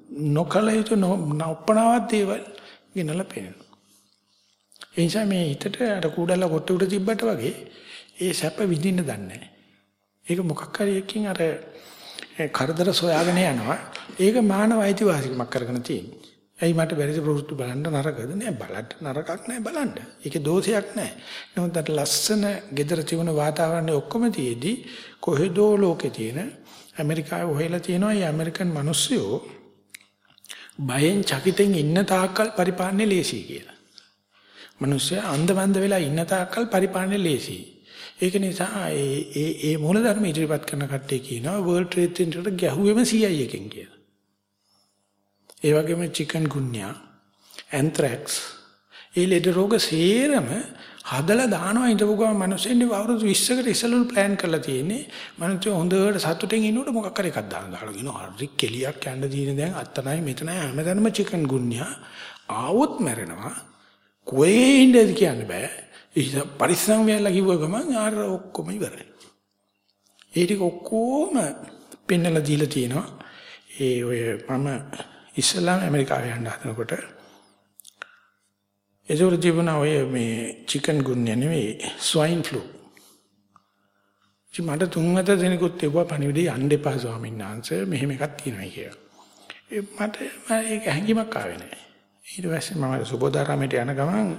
නොකල යුතු නොපනවත් දේවල් ගෙනලා පෙන්නනවා. ඒ නිසා මේ හිතට අර කුඩල කොට උඩ තිබ්බට වගේ ඒ සැප විඳින්න දන්නේ නැහැ. ඒක මොකක් හරි එකකින් අර කරදර සොයාගෙන යනවා. ඒක මානව අයිතිවාසිකමක් කරගෙන තියෙන්නේ. ඇයි මට බැරිද ප්‍රවෘත්ති බලන්න නරකද නෑ බලන්න නරකක් නෑ බලන්න. ඒකේ දෝෂයක් නෑ. නමුත් අර ලස්සන gedara තිබුණ වාතාවරණය ඔක්කොම තියේදී කොහෙදෝ ලෝකේ තියෙන ඇමරිකාවේ හොයලා තියෙනවා මේ ඇමරිකන් මිනිස්සුયો බයෙන් චකිතෙන් ඉන්න තාක්කල් පරිපාලනේ ලේසි කියලා. මිනිස්සු අන්ධබන්ද වෙලා ඉන්න තාක්කල් පරිපාලනේ ලේසි. ඒක නිසා ඒ ඒ ඒ මූලධර්ම ඉදිරිපත් කරන කට්ටිය කියනවා World Trade Center එකට ගැහුවෙම CIA එකෙන් කියලා. ඒ වගේම චිකන් ගුන්යා, ඇන්ත්‍රැක්ස්, ඒ ලෙඩ රෝග සේරම හදලා දානවා ඉඳපු ගමන් මිනිස්සුන්නේ අවුරුදු 20කට ඉස්සෙල්ලු ප්ලෑන් කරලා තියෙන්නේ. මිනිස්සු හොඳට සතුටින් ඉන්නකොට මොකක් හරි එකක් දාන දාලා කියනවා හරි කෙලියක් යන්න දින දැන් අත්තනයි මෙතනයි හැමදැනම චිකන් ගුන්නියා ආවොත් මැරෙනවා. කොහේ ඉන්නද කියන්න බෑ. ඒ පරිස්සම් වෙලා කිව්ව ගමන් ආර ඔක්කොම ඉවරයි. ඒ ටික ඔක්කොම පෙන්නලා දීලා තියෙනවා. ඒ ඔය මම ඉස්ලාම් ඇමරිකාවේ යන්න හදනකොට ඒකවල තිබුණ ඔය මේ චිකන් ගුන්ය නෙවෙයි ස්වයින් ෆ්ලූ. ඉතින් මට තුන් හතර දිනකුත් තිබුණා පණිවිඩය යන්න එපා ස්වාමීන් වහන්සේ මෙහෙම එකක් තියෙනවා කියලා. ඒ මට ඒක හැංගීමක් ආවේ නැහැ. ඊට පස්සේ මම සුබෝධාරාමයට යන ගමන්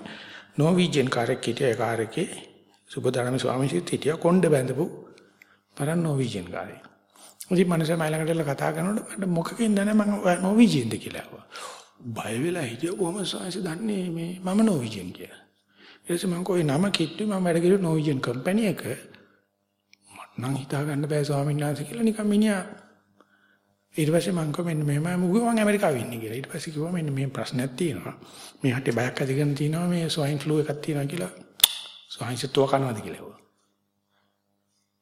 නෝවීජියන් කාර්යයක් හිටියා ඒ කාර්යකේ සුබෝධාරාමේ ස්වාමීන් වහන්සේ හිටියා කොණ්ඩ බැඳපු පරණ නෝවීජියන් කාර්යය. ඉතින් මනසේ මයිලඟටලා කතා කරනකොට මට මොකකින්ද නැහැ මම නෝවීජියන්ද කියලා ඇහුවා. බය වෙලා හිටිය කොහොම සාංශ දන්නේ මේ මම නෝවීජියන් කියලා. ඊට පස්සේ මම කොයි නම කිට්ටුයි මම වැඩ කරේ නෝවීජියන් කම්පැනි එක. මට නම් හිතා ගන්න බෑ ස්වාමීන් වහන්සේ කියලා නිකන් මිනිහා ඊට පස්සේ මම කිව්වා මෙන්න මෙහෙම මම මම ඇමරිකාවේ ඉන්නේ කියලා. ඊට පස්සේ කිව්වා මෙන්න මේ ප්‍රශ්නයක් තියෙනවා. මේ හැටි බයක් ඇතිගෙන තියෙනවා මේ ස්වයින් ෆ්ලූ එකක් තියෙනවා කියලා. ස්වයින් සතුව කනවාද කියලා.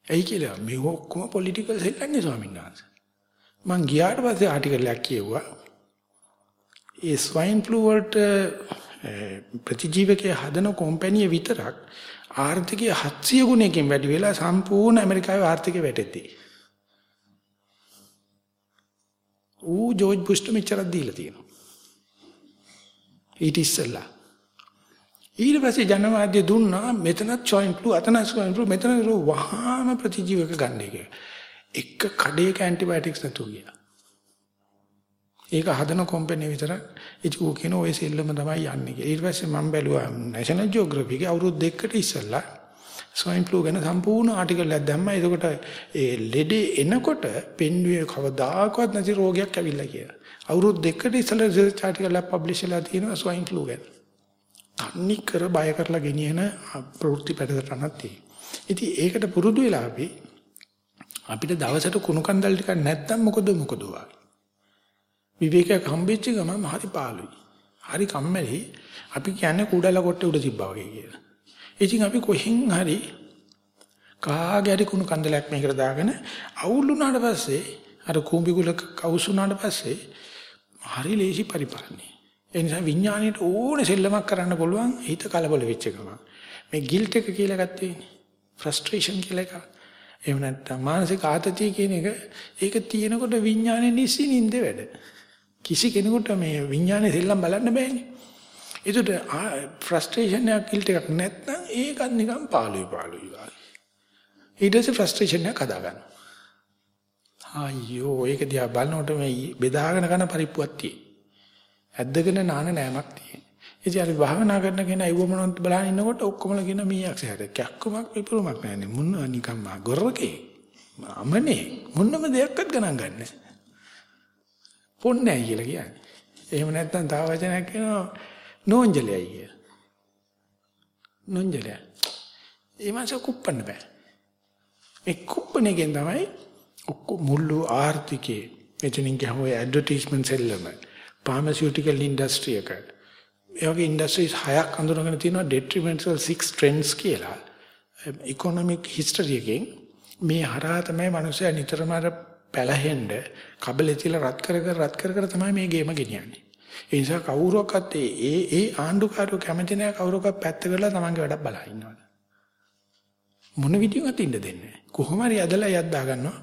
ඇයි කියලා මේ ඔක්කොම පොලිටිකල් සෙල්ලන්නේ ස්වාමීන් වහන්සේ. මං ගියාට පස්සේ ආටිකල් එකක් කියුවා. ඒ ස්වයින් ෆ්ලූ වලට ප්‍රතිජීවකයේ හදන කම්පැනි විතරක් ආර්ථිකය 700 ගුණයකින් වැඩි වෙලා සම්පූර්ණ ඇමරිකාවේ ආර්ථිකය වැටෙද්දී. ඌ ජෝර්ජ් බුෂ්ට මෙච්චරක් දීලා තියෙනවා. ඊට ඉස්සෙල්ලා ඊට පස්සේ ජනවාද්‍ය දුන්නා මෙතනත් ජොයින්ට් ෆ්ලූ අතන ස්වයින් ෆ්ලූ මෙතන වහාම ප්‍රතිජීවක ගන්න එක. එක කඩේක ඇන්ටිබයොටික්ස් නැතුව ගියා. ඒක හදන කම්පැනි විතර ඉතින් ඌ කියන ඔය සෙල්ලම තමයි යන්නේ කියලා. ඊට පස්සේ මම බැලුවා නැෂනල් ජියෝග්‍රැෆි එකේ අවුරුදු දෙකකට ඉස්සෙල්ලා ස්වයින් ෆ්ලූ ගැන සම්පූර්ණ ආටිකල් එකක් දැම්මා. එතකොට ඒ ලෙඩේ එනකොට පෙන්වුවේ කවදාකවත් නැති රෝගයක් ඇවිල්ලා කියලා. අවුරුදු දෙකකට ඉස්සෙල්ලා රිසර්ච් ආටිකල් එකක් පබ්ලිෂ් වෙලා තියෙනවා ස්වයින් ෆ්ලූ ගැන. තන්නි කර බය කරලා ගෙනියන ප්‍රවෘත්ති පැටතරණක් තියෙනවා. ඉතින් ඒකට පුරුදු වෙලා අපි අපිට දවසට කුණු කන්දල් ටිකක් නැත්තම් මොකද මොකද විවේකයක් හම්බෙච්ච ගමන් හරි පාළුයි. හරි කම්මැලි. අපි කියන්නේ කුඩල කොට්ටේ උඩ තිබ්බා වගේ කියලා. ඉතින් අපි කොහෙන් හරි කාගේ හරි කුණු කන්දලයක් මේකට දාගෙන අවුල් වුණාට පස්සේ අර කුඹි කුලක කවුස් වුණාට පස්සේ හරි ලේසි පරිපාලනය. ඒ නිසා විඥාණයට ඕනේ සෙල්ලමක් කරන්න පුළුවන් හිත කලබල වෙච්ච ගමන්. මේ ගිල්ට් එක කියලා එකක් තියෙන්නේ. ෆ්‍රස්ට්‍රේෂන් කියලා එකක්. එහෙම නැත්නම් මානසික ආතතිය කියන එක ඒක තියෙනකොට විඥානේ නිසින්ින්ද වැඩ. කිසි කෙනෙකුට මේ විඥානේ සෙල්ලම් බලන්න බෑනේ. ඒකට ෆ්‍රස්ට්‍රේෂන් එකක් ගිල්ට් එකක් නැත්නම් ඒකත් නිකන් පාළුයි පාළුයි වගේ. ඊට පස්සේ ෆ්‍රස්ට්‍රේෂන් එක හදා ගන්නවා. අයියෝ ඒක දිහා බලනකොට මේ බෙදාගෙන කරන පරිප්පුවක් තියෙනවා. ඇද්දගෙන නාන නෑමක් තියෙන. ඉතින් අපි භාවනා කරන කෙනා ඒව මොනවද බලන ඉන්නකොට ඔක්කොමලා කියන මීයක් සැහැර. කැක්කමක් විපරුමක් නෑනේ. මුන්න නිකම්ම ගොරකේ. අමනේ මොන්නම දෙයක්වත් ගණන් ගන්නෑ. පොන්නේ කියලා කියන්නේ. එහෙම නැත්නම් තව වචනයක් කියනවා නෝන්ජලයි කිය. නෝන්ජලයි. ඒ මාස කුප්පන්න බෑ. ඒ කුප්පණේකින් තමයි ඔක්කො මුළු ආර්ථිකේ මෙතනින් ගහම ඇඩ්වර්ටයිස්මන්ට් සෙල්ලම ෆාමසිටිකල් ඉන්ඩස්ට්‍රි එක. ඒ වගේ ඉන්ඩස්ට්‍රීස් හයක් අඳුරගෙන තියෙනවා detrimental six trends කියලා. ඉකොනොමික් හිස්ටරි එකෙන් මේ හරහා තමයි මිනිස්සු නිතරම අර පැලහෙන්න කබලේ තියලා රත් කර කර රත් කර කර තමයි මේ ගේම ගෙනියන්නේ. ඒ නිසා කවුරුවක්වත් ඒ ඒ ආණ්ඩුකාරයෝ කැමති නැහැ කවුරුවක්වත් පැත්ත කරලා තමන්ගේ වැඩක් බලා ඉන්නවා. මොන විදියකට ඉන්න දෙන්නේ කොහොම හරි ඇදලා යත් දා ගන්නවා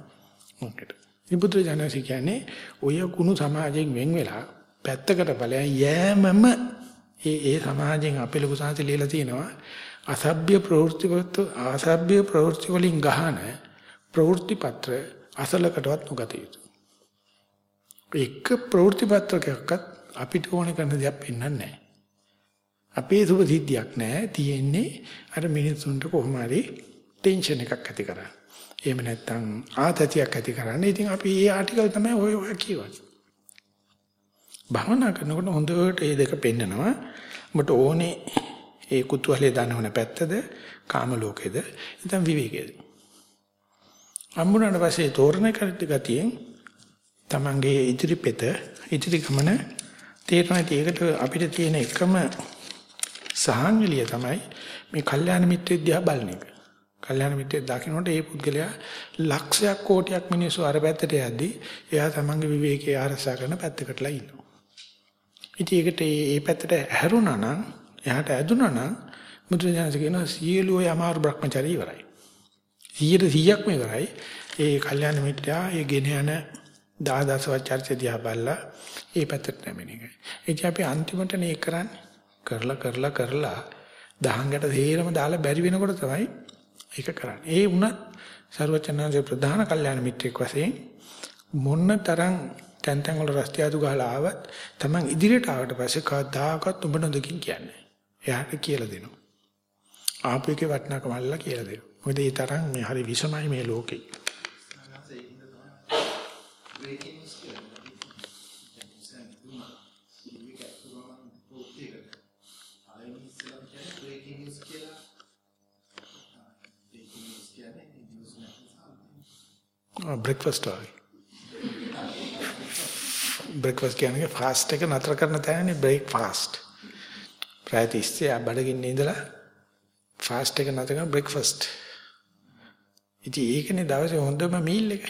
මොකට. ඉබුදු ජනසි කියන්නේ ඔය කුණු සමාජයෙන් වෙන් වෙලා පැත්තකට ඵලයන් යෑමම ඒ ඒ සමාජයෙන් අපේ ලොකු සංසි ලියලා තිනවා අසභ්‍ය ප්‍රවෘත්ති අසභ්‍ය ප්‍රවෘත්ති වලින් ගහන ප්‍රවෘත්ති පත්‍ර අසලකටවත් නොගත යුතුයි. එක ප්‍රවෘත්ති පත්‍රකයක්වත් අපිට ඕන කරන දේක් පෙන්වන්නේ නැහැ. අපේ සුබ සිද්ධියක් නැහැ. තියෙන්නේ අර මිනිස්සුන්ට කොහොම හරි ටෙන්ෂන් එකක් ඇති කරන්නේ. එහෙම නැත්නම් ආතතියක් ඇති කරන්නේ. ඉතින් අපි මේ ආටිකල් තමයි ඔය ඔය කියවන්නේ. භවනා කරනකොට හොඳට මේ දෙක පෙන්නනවා. ඔබට ඕනේ ඒ කුතුහලයේ දනවන පැත්තද කාම ලෝකේද නැත්නම් විවේකේද. අම්මුණාට පස්සේ තෝරන කරට ගතියෙන් Tamange ඉදිරි පෙත ඉදිරි ගමන තේරෙනවා ඒකට අපිට තියෙන එකම සහංගලිය තමයි මේ කල්යාණ මිත්‍රෙ දිහා බලන එක. කල්යාණ මිත්‍රෙ දකින්නට ඒ පුද්ගලයා ලක්ෂයක් කෝටියක් මිනිස්සු අර පැත්තට යද්දී එයා තමන්ගේ විවේකයේ ආරසා කරන පැත්තකටලා ඉන්නවා. ඉතින් ඒකට මේ පැත්තට හැරුණා නම් එයාට ඇදුණා නම් මුද්‍රජානස කියනවා සියලු ඔය අමාරු භ්‍රමචාරී ඉවරයි. 100%ක්ම ඉවරයි. ඒ කල්යාණ මිත්‍යා ඒ ගෙන යන දාදාසවත් චර්ච දිහා බලලා ඒ පැත්තට නැමෙන එක. ඉතින් අපි අන්තිමට නේ කරන්නේ කරලා කරලා කරලා දහංගට තේරම දාලා බැරි වෙනකොට තමයි ඒක කරන්නේ. ඒ වුණත් ਸਰවචනන්සේ ප්‍රධාන කල්යාණ මිත්‍රෙක් වශයෙන් මොන්න තරම් තැන් තැන් වල රස්තියාදු ගහලා ආවත් Taman ඉදිරියට ආවට පස්සේ කවදාකවත් උඹ නොදකින් කියන්නේ. එයාට කියලා දෙනවා. ආපු එකේ වටිනාකම අල්ලලා කියලා දෙනවා. මොකද ඒ තරම් මේ හරි විසමයි මේ ලෝකේ. බ්‍රෙක්ෆාස්ට් ah, වගේ. බ්‍රෙක්ෆාස්ට් කියන්නේ ෆාස්ට් එක නතර කරන තැනනේ බ්‍රේක් ෆාස්ට්. ප්‍රාතිස්සේ බඩගින්න ඉඳලා ෆාස්ට් එක නතර කරන බ්‍රෙක්ෆාස්ට්. ඉතින් ඒකනේ දවසේ හොඳම මීල් එක.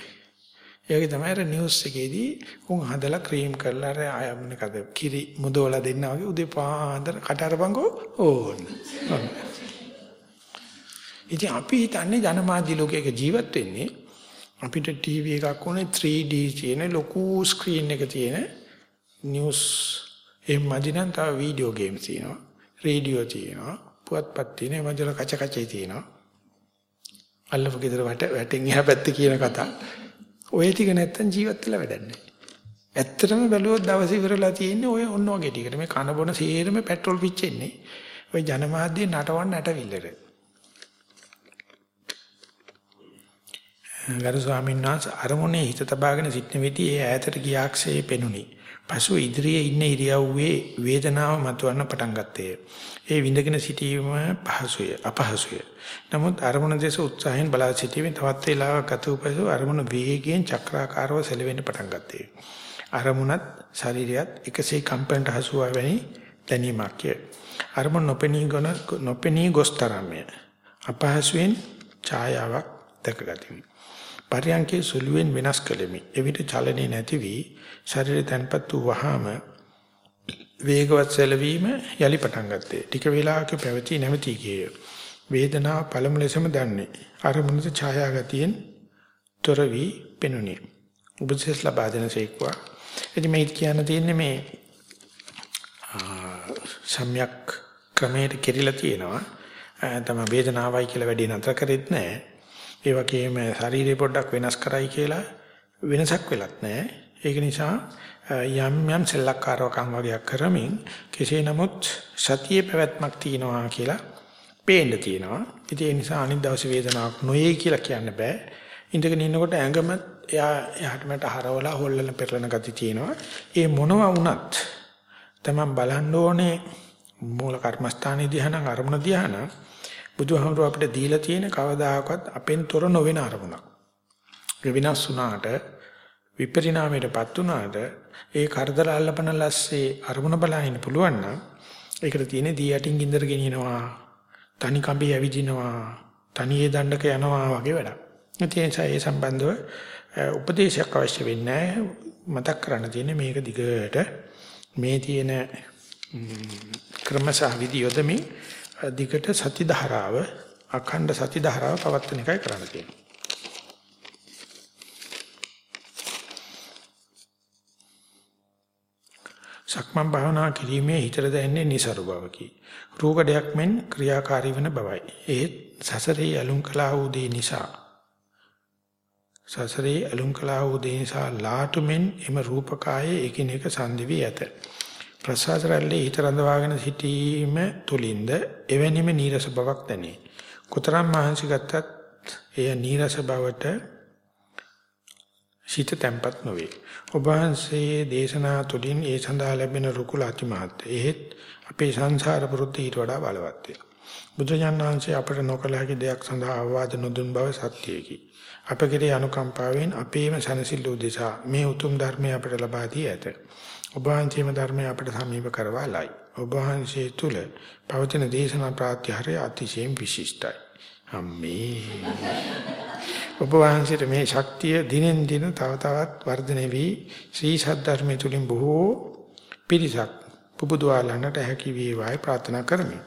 ඒක තමයි අර නිවුස් එකේදී උන් හදලා ක්‍රීම් කරලා අර ආය මොනකද කිරි මුදවලා දෙන්නා වගේ උදේ පාන්දර කට අරපන්කෝ ඕන. ඉතින් අපි හිතන්නේ ජනමාධ්‍ය ලෝකයක ජීවත් වෙන්නේ අපිට ටීවී එකක් ඕනේ 3D තියෙන ලොකු ස්ක්‍රීන් එක තියෙන නිවුස් එහෙම මදිනම් තව වීඩියෝ ගේම්ස් තියෙනවා රේඩියෝ තියෙනවා පුවත්පත් තියෙනවා මජල කච කචේ තියෙනවා අල්ලපු ගෙදර වට වැටෙන් එහා පැත්තේ කියන කතා. ඔය ටික නැත්තම් ජීවත් වෙලා වැඩක් නැහැ. ඇත්තටම බැලුවොත් දවස් ඉවරලා තියෙන්නේ ඔය ඔන්න වගේ ටිකට මේ කන බොන සේරම පෙට්‍රල් පිච්චෙන්නේ ඔය ජනමාධ්‍ය නටවන්න නැටවිල්ලට. ගරු ස්වාමීන් වහන්සේ අරමුණේ හිත තබාගෙන සිටින විටි ඒ ඈතට ගියාක්සේ පෙනුනි. පසු ඉදිරියේ ඉන්න ඉරියව්වේ වේදනාව මතුවන්න පටන් ගත්තේ. ඒ විඳගෙන සිටීම පහසුය අපහසුය. නමුත් අරමුණ දෙස උත්සාහයෙන් බලා සිටීමේ තවත් වේලාවක් ගත වූ අරමුණ වේගයෙන් චක්‍රාකාරව සැලවෙන්න පටන් ගත්තේ. අරමුණත් ශරීරයත් එකසේ කම්පනට හසුවා වැනි දැනීමක් ය. අරමුණ නොපෙනී ගොන නොපෙනී ගොස් තරම්ය. අපහසුයෙන් ඡායාවක් දැකගතිමි. පරියන්කේ සුළුවෙන් වෙනස් කළෙමි. එවිට චලනේ නැති වී ශරීරය තැන්පත් වූ වහාම වේගවත් සැලවීම යලි පටන් ගත්තේ. ටික වේලාවක පැවති නැමැති ගියේ. වේදනාව පළමු ලෙසම දන්නේ. අරමුණට ඡායාගතියෙන් තොර වී පෙනුනි. උපදේශ ලබා දෙනසේක්වා. එදින මේ කියන්න තියෙන්නේ මේ සම්‍යක් ක්‍රමයට කෙරිලා තියෙනවා. තම වේදනාවයි කියලා වැඩි නතර කරෙත් නැහැ. ඒ වගේම ශරීරය පොඩ්ඩක් වෙනස් කරයි කියලා වෙනසක් වෙලත් නැහැ. ඒක නිසා යම් යම් සෙල්ලක්කාරකම් වගේක් කරමින් කෙසේ නමුත් සතියේ පැවැත්මක් තියෙනවා කියලා පේන්න තියෙනවා. ඉතින් ඒ නිසා අනිත් දවසේ වේදනාවක් නොයේ කියලා කියන්න බෑ. ඉඳගෙන ඉන්නකොට ඇඟම එයා එහාට මට හරවලා හොල්ලන පෙරලන ගති තියෙනවා. ඒ මොනවා වුණත් තමන් බලන්න ඕනේ මූල කර්මස්ථානයේ ධ්‍යාන අරමුණ ධ්‍යාන බුදුහාමුදුරුව අපිට දීලා තියෙන කවදාකවත් අපෙන් තොර නොවන අරමුණක්. ඒ විනාශ වුණාට විපරිණාමයටපත් වුණාට ඒ කරදර අල්ලපන ලස්සේ අරමුණ බලහින්න පුළුවන් නම් ඒකට තියෙන දී යටින් ගින්දර ගෙනියනවා තනි කඹේ ඇවිදිනවා තනියේ දණ්ඩක යනවා වගේ වැඩක්. ඒ නිසා ඒ සම්බන්ධව උපදේශයක් අවශ්‍ය වෙන්නේ මතක් කරන්න තියෙන්නේ මේක දිගට මේ තියෙන ක්‍රමසහ විදි යොදමින් දිගට සති ධාරාව අඛණ්ඩ සති ධාරාව පවත්වන එකයි කරන්න තියෙන්නේ. සක්මන් භාවනා කිරීමේ හිතට දැනෙන්නේ નિසරු බවකි. රූකඩයක් මෙන් ක්‍රියාකාරී වන බවයි. ඒත් සසරේ ඇලුම් කළා වූ දේ නිසා සසරේ ඇලුම් කළා වූ දේ නිසා ලාටුමෙන් එම රූපකායේ එකිනෙක සංදිවි ඇත. ප්‍රසවාස රැල්ලේ හිත රඳවාගෙන සිටීම තුලින්ද එවැනිම නීරස බවක් දැනේ. කොතරම් මහන්සි ගත්තත් එය නීරස බවට සිත තැම්පත් නොවේ. ඔබ වහන්සේ දේශනා තුළින් ඒ සඳහා ලැබෙන රුකුල අතිමහත්. එහෙත් අපේ සංසාර පුරුද්ද ඊට වඩා බලවත් වේ. බුදුජානනාංශය අපට නොකල හැකි දෙයක් සඳහා අවවාද නොදුන් බව සත්‍යයකි. අප කෙරේ අනුකම්පාවෙන් අපේම සනසිල්ල උදෙසා මේ උතුම් ධර්මය අපට ලබා දී ඇත. ඔබ වහන්සේම ධර්මය අපට සමීප කරවාලයි. ඔබ වහන්සේ තුල පවතින දේශනා ප්‍රාත්‍යහාරය අතිශයින් විශිෂ්ටයි. අම්මේ. ඔබ වහන්සේට මේ ශක්තිය දිනෙන් දින තව තවත් වර්ධනය වී ශ්‍රී සද්ධර්මයේ තුලින් බොහෝ පිරිසක් පුබුදවාලන්නට හැකි වේවායි ප්‍රාර්ථනා කරමි.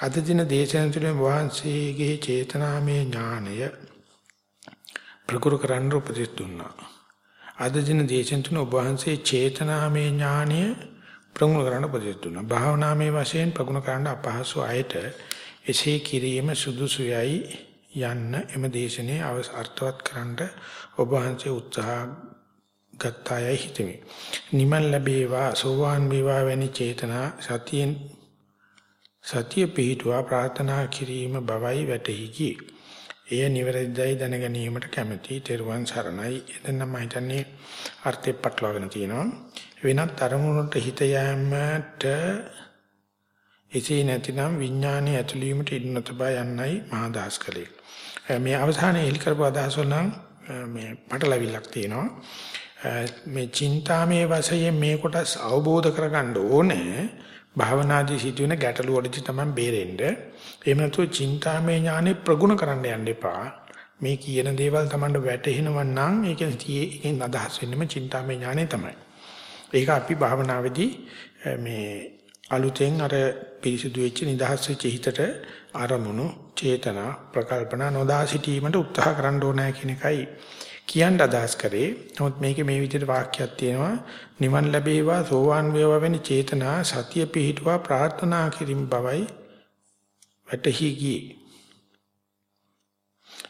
අද දින දේශන තුළින් වහන්සේගේ චේතනාමය ඥානය ප්‍රකුරු කරන්න උපදෙස් දුන්නා. අද දින දේශන තුන ඔබ වහන්සේ චේතනාමය ඥානය ප්‍රගුණ කරන්න උපදෙස් දුන්නා. භාවනාමය වශයෙන් ප්‍රගුණ කරන්න අපහසු අයට එසේ කිරීම සුදුසුයයි යන්න එම දේශනේ අවසාර්ථවත් කරන්න ඔබ වහන්සේ උත්සාහ ගත්තායයි හිතමි. නිමන් ලැබේවා සෝවාන් වේවා වැනි චේතනා සතියෙන් සතිය පිහිටුවා ප්‍රාර්ථනා කිරීම බවයි වැටහි ගියේ. එය නිවැරදිදයි දැන ගැනීමට කැමැති තෙරුවන් සරණයි. එතන මම හිතන්නේ අර්ථය පටලවාගෙන තියෙනවා. වෙනත් අරමුණට හිත යෑමට එසේ නැතිනම් විඥානයේ ඇතුළීමට ඉන්න තබා යන්නයි මහදාස් කලේ. මේ අවසානයේ එලි කරපු අදහස නම් මේ පටලවිල්ලක් තියෙනවා. මේ චින්තාමේ වශයෙන් මේ කොටස් අවබෝධ කරගන්න ඕනේ. භාවනාදී සිදුවෙන ගැටලු වලදී තමයි බේරෙන්න. එහෙම නැතුව චින්තාමේ ඥානෙ ප්‍රගුණ කරන්න යන්න එපා. මේ කියන දේවල් Tamanට වැටහෙනවා නම් ඒකෙන් ඒකෙන් අදහස් වෙන්නම චින්තාමේ ඥානෙ තමයි. ඒක අපි භාවනාවේදී මේ අලුතෙන් අර පිරිසිදු වෙච්ච නිදහස් වෙච්ච හිතට අරමුණු චේතනා ප්‍රකල්පනා නොදා සිටීමට උත්සාහ කරන්න ඕනෑ කියන එකයි කියන්න අදහස් කරේ. නමුත් මේකේ මේ විදිහට වාක්‍යයක් තියෙනවා. නිවන් ලැබේවා සෝවාන් වේවා වෙන චේතනා සතිය පිහිටුවා ප්‍රාර්ථනා කිරීම බවයි වැටහි ගියේ.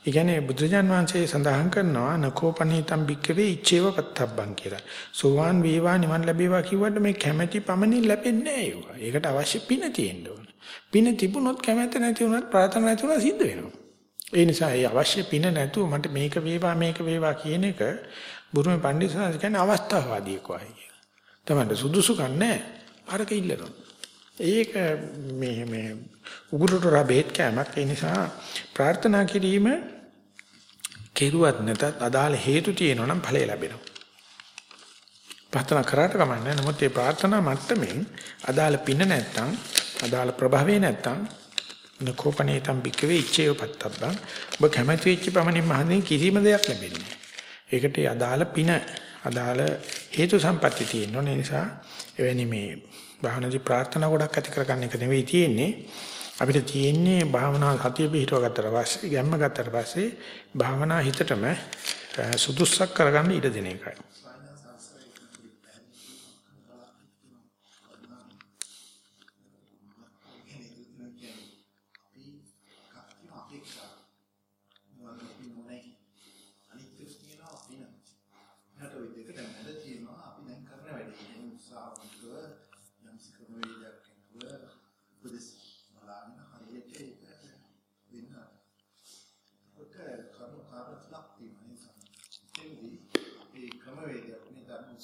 ඉගනේ බුදුජාන් වහන්සේ සඳහන් කරනවා නකෝපනීතම් බික්කවේ ඉච්ඡේව පත්තබ්බං කියලා. සෝවාන් වේවා නිවන් ලැබේවා කිව්වට මේ කැමැති පමණින් ලැබෙන්නේ නැහැ ඒකට අවශ්‍ය පින තියෙන්න ඕන. පින තිබුණොත් කැමැත්ත නැති වුණත් ප්‍රාර්ථනා නැති වුණා සිද්ධ වෙනවා. ඒ නිසා ඒ අවශ්‍ය පින නැතුව මට මේක වේවා මේක වේවා කියන එක බුරුමේ පඬිස්සන් කියන්නේ අවස්ථාවාදී කොයි කියලා. තමයි සුදුසු කන්නේ අරක ඉල්ලනවා. ඒක මේ මේ උගුරට රබේත් කැමක් ඒ නිසා ප්‍රාර්ථනා කිරීම කෙරුවත් නැතත් අදාළ හේතු තියෙනවා නම් ඵලය ලැබෙනවා. ප්‍රාර්ථනා කරාට කමන්නේ නමුත් මේ ප්‍රාර්ථනා මට්ටමින් අදාළ පින නැත්තම් අදාළ ප්‍රභාවේ නැත්තම් නකෝපනේතම් බිකවේ ඉච්ඡේව පත්තබ්බං. ඔබ කැමැති වෙච්ච පමණින් මහන්නේ කිසිම දෙයක් ලැබෙන්නේ ඒකට අදාළ පින අදාළ හේතු සම්පatti තියෙනවා. ඒ නිසා එවැනි මේ භාවනාදී ප්‍රාර්ථනා ගොඩක් ඇති කරගන්න එක නෙවෙයි තියෙන්නේ. අපිට තියෙන්නේ භාවනා සතිය පිටව ගත්තට පස්සේ ගැම්ම ගත්තට පස්සේ භාවනා හිතටම සුදුස්සක් කරගන්න ඉඩ දෙන එකයි.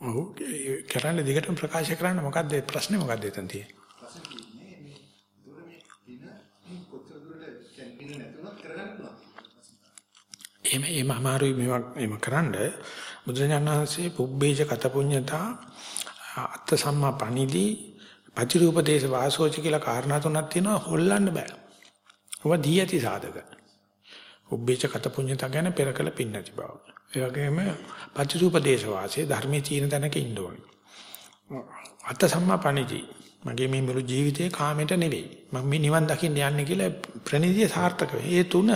ඔව් කරන්නේ දිගටම ප්‍රකාශ කරන්න මොකද්ද ප්‍රශ්නේ මොකද්ද එතන තියෙන්නේ? එහෙම එහෙම අමාරුයි මේවා එහෙම කරන්න බුදුරජාණන්සේ පුබ්බේජ කත පුඤ්ඤතා අත්ත සම්මා පණිදී පතිරූපදේශ වාසෝච කියලා කාරණා තුනක් තියෙනවා හොල්ලන්න බෑ. ඔබ දී ඇති සාධක. පුබ්බේජ කත පුඤ්ඤතා ගැන පෙරකල පින් නැති බව. ඒ වගේම පටිසුපදේශ වාසයේ ධර්මයේ තියෙන තැනක ඉන්න ඕනේ. අත සම්මාපණිති. මගේ මේ මුළු ජීවිතේ කාමයට නෙවෙයි. මම මේ නිවන් දකින්න යන්නේ කියලා ප්‍රණිතිය සාර්ථක වේ. ඒ තුන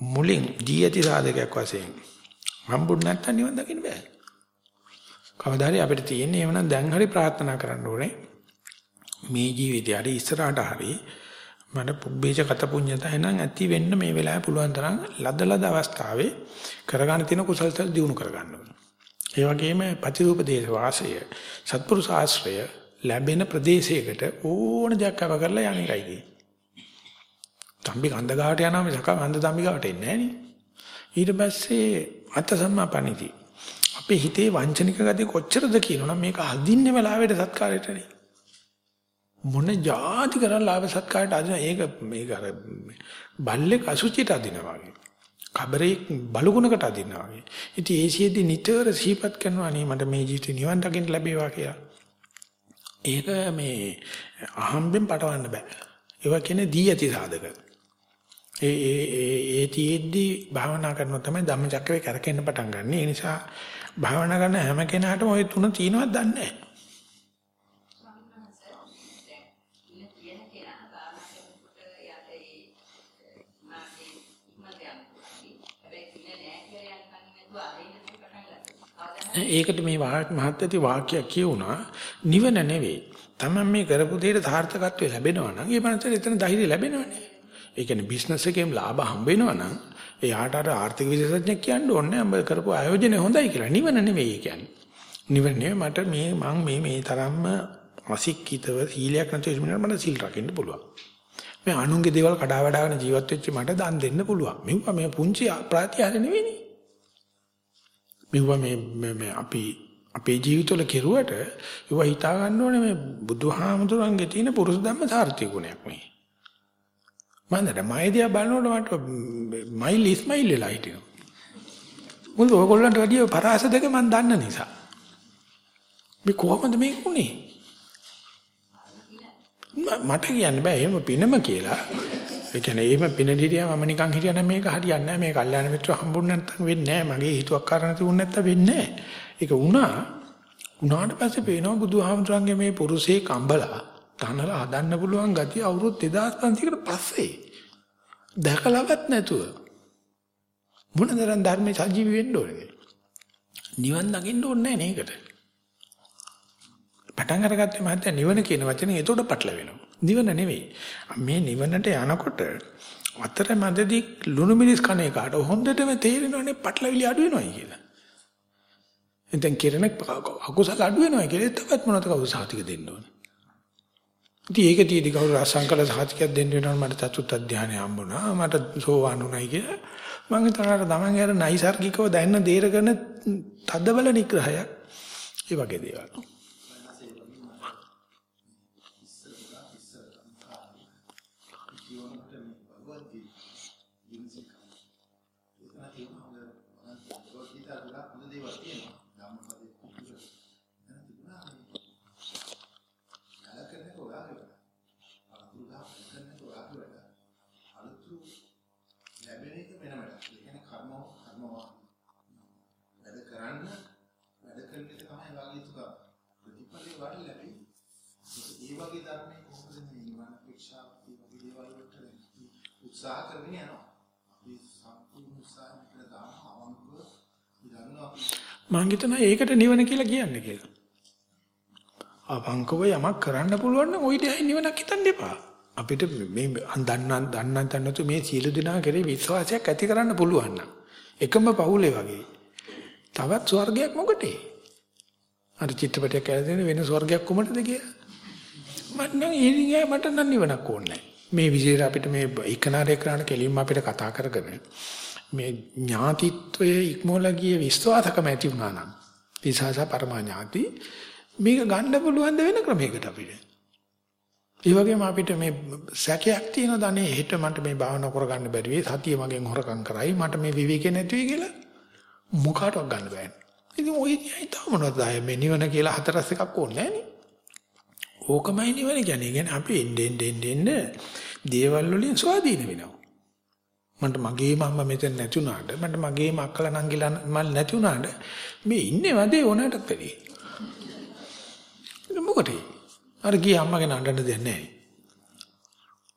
මුලින් දී ඇති සාධකයක් වශයෙන් හම්බුනේ නැත්තම් නිවන් දකින්න බෑ. කවදාරි අපිට තියෙන්නේ එවනම් දැන් හරි ප්‍රාර්ථනා කරන්න ඕනේ. මේ ජීවිතය හරි ඉස්සරහට හරි මට පුබ්බේච කත පුඤ්ඤතය නම් ඇති වෙන්න මේ වෙලාවේ පුළුවන් තරම් ලද ලද අවස්ථාවේ කරගන්න තියෙන කුසල දියුණු කරගන්න ඕනේ. ඒ වගේම ප්‍රතිරූප දේශ වාසය සත්පුරුෂ ආශ්‍රය ලැබෙන ප්‍රදේශයකට ඕන දෙයක් කව කරලා යන්නේ කයිදී. තම්බි කන්ද ගාවට යනවා මිසක කන්ද තම්බි ගාවට එන්නේ නැහැ ඊට පස්සේ අත සම්මාපනිති. අපේ හිතේ වංචනික ගතිය කොච්චරද කියනවනම් මේක අදින්නේ වෙලාවෙට සත්කාරයටනේ. මොන જાති කරලා ලාභ සත්කාරයට අදින ඒක මේක අර බල්ලෙක් අසුචිට අදිනවා වගේ. කබරේක් බලුගුණකට අදිනවා වගේ. ඉතින් ඒසියේදී නිතර සිහිපත් කරනවා අනේ මට මේ ජීවිතේ නිවන් දකින්න ලැබේවා කියලා. ඒක මේ අහම්බෙන් පටවන්න බෑ. ඒවා කියන්නේ දී ඇති සාධක. ඒ ඒ ඒ ඒතියෙද්දී භාවනා කරනවා තමයි ධම්මචක්‍රේ කරකෙන්න පටන් ගන්න. ඒ නිසා භාවනා කරන හැම කෙනාටම ওই තුන තියෙනවද දන්නේ නැහැ. ඒකට මේ මහත්යති වාක්‍යයක් කියුණා නිවන නෙවෙයි. Taman මේ කරපු දෙයට සාර්ථකත්වය ලැබෙනවා නම් ඒ මනසට එතන ධෛර්යය ලැබෙනවනේ. ඒ කියන්නේ බිස්නස් එකේම ලාභ හම්බ වෙනවා නම් එයාට අර ආර්ථික විශේෂඥයෙක් කියන්න ඕනේ අඹ කරපු ආයෝජනය හොඳයි කියලා. නිවන නෙවෙයි කියන්නේ. නිවන නෙවෙයි මට මේ මං මේ මේ තරම්ම අසික්කිතව සීලයක් නැතුව ඉන්න මට සීල් රකින්න පුළුවන්. මේ අනුන්ගේ දේවල් කඩා වඩාගෙන ජීවත් වෙච්ච මට දන් දෙන්න පුළුවන්. මෙවුවා මේ පුංචි ප්‍රාතිහාර නෙවෙයිනේ. මෙවුවා මේ මේ අපි අපේ ජීවිතවල කෙරුවට ඒවා හිතා ගන්න ඕනේ මේ බුදුහාමුදුරන්ගේ තියෙන පුරුෂ ධම්ම සාර්ථක ගුණයක් මේ. මන්දට මයිදියා බලනකොට මට මයිල් ඉස්මයිල් වෙලා හිටිනවා. මොකද ඔයගොල්ලන්ට වැඩිය පරාස දෙක මම දන්න නිසා. මේ කොහොමද මේක උනේ? මට කියන්න බෑ එහෙම පිනම කියලා. ඒ කියන්නේ එහෙම පින දිරියා මම නිකන් හිටියනම් මේක හරියන්නේ නැහැ. මේ කල්යාණ මිත්‍ර හම්බුනේ නැත්තම් වෙන්නේ නැහැ. මගේ හිතුවක් කරන්න තිබුණ නැත්තම් වෙන්නේ නැහැ. ඒක වුණා. උනාට පස්සේ පේනවා බුදුහාමුදුරන්ගේ මේ පුරුෂේ කම්බලා තනලා හදන්න පුළුවන් ගතිය අවුරුදු 2500කට පස්සේ දැකලවත් නැතුව මොනතරම් ධර්මයේ සජීවී වෙන්න ඕනේද? නිවන් දකින්න ඕනේ නැහැ නේකට. පටන් අරගත්තේ මහත්තයා නිවන කියන වචනේ ඒතකොට පටල වෙනවා. නිවන නෙවෙයි. මේ නිවනට යනකොට අතර මැදදී ලුණු මිරිස් කණ එකට හොඳටම තේරෙනවනේ පටලවිලි අඩු වෙනවයි කියලා. එතෙන් කිරණ අකුසල අඩු වෙනවා කියලා තවත් මොනවද කවුරු සාතික දෙන්න ඕනේ. ඉතින් ඒක තියදී කවුරු රසංකල සාතිකයක් දෙන්න වෙනවා මට චතුත් අධ්‍යානය හම්බුණා මට සෝවාන් උනායි කියලා මම හිතනවා තමන් අර නයිසර්ගිකව දැනන දේරගෙන තදබල නිග්‍රහයක් ඒ වගේ දේවල්. උත්සාහ කරගෙන යනවා. අපි සම්පූර්ණ උත්සාහයෙන් කියලා දාන අවංකව ඉඳනවා. මම හිතනවා ඒකට නිවන කියලා කියන්නේ කියලා. අවංකව යමක් කරන්න පුළුවන් නම් ওই දෙයයි නිවනක් හිතන්න එපා. අපිට මේ දන්න දන්න දන්නතු මේ සියලු දෙනා කෙරේ විශ්වාසයක් ඇති කරන්න පුළුවන් නම් එකම පවුලේ වගේ. තවත් ස්වර්ගයක් මොකටේ? අර චිත්‍රපටයක් ඇරගෙන වෙන ස්වර්ගයක් කොමටද කියලා. මට නම් ඒ මට නම් නිවනක් ඕනේ නැහැ. මේ විදිහට අපිට මේ එකනාරේ කරාන කෙලින්ම අපිට කතා කරගෙන මේ ඥාතිත්වයේ ඉක්මෝලා ගිය විශ්වාසකම ඇති වුණා නම් විසාස පරමා ඥාති මේක ගන්න පුළුවන් ද වෙන ක්‍රමයකට අපිට. ඒ වගේම අපිට මේ සැකයක් තියෙන දනේ හෙට මට මේ භාවනා කරගන්න බැරි වෙයි සතිය මගෙන් හොරකම් කරයි මට මේ විවේකේ නැති වෙයි කියලා මොකටවත් ගන්න බෑනේ. ඉතින් ඔය ඉතින් මොනවද මේ නිවන කියලා හතරස් එකක් ඕනේ නෑනේ. ඕකමයි නිවන කියන්නේ. කියන්නේ අපි එන්නේ එන්නේ එන්නේ දේවල් වලින් ස්වාධීන වෙනවා. මන්ට මගේ මම්ම මෙතන නැති වුණාට මන්ට මගේ අක්කලා නංගිලා මල් නැති වුණාට මේ ඉන්නේ වදේ ඕනටත් වැඩි. ඒක මොකටද? අර ගිය අම්මගෙන අඬන්න දෙයක් නැහැ.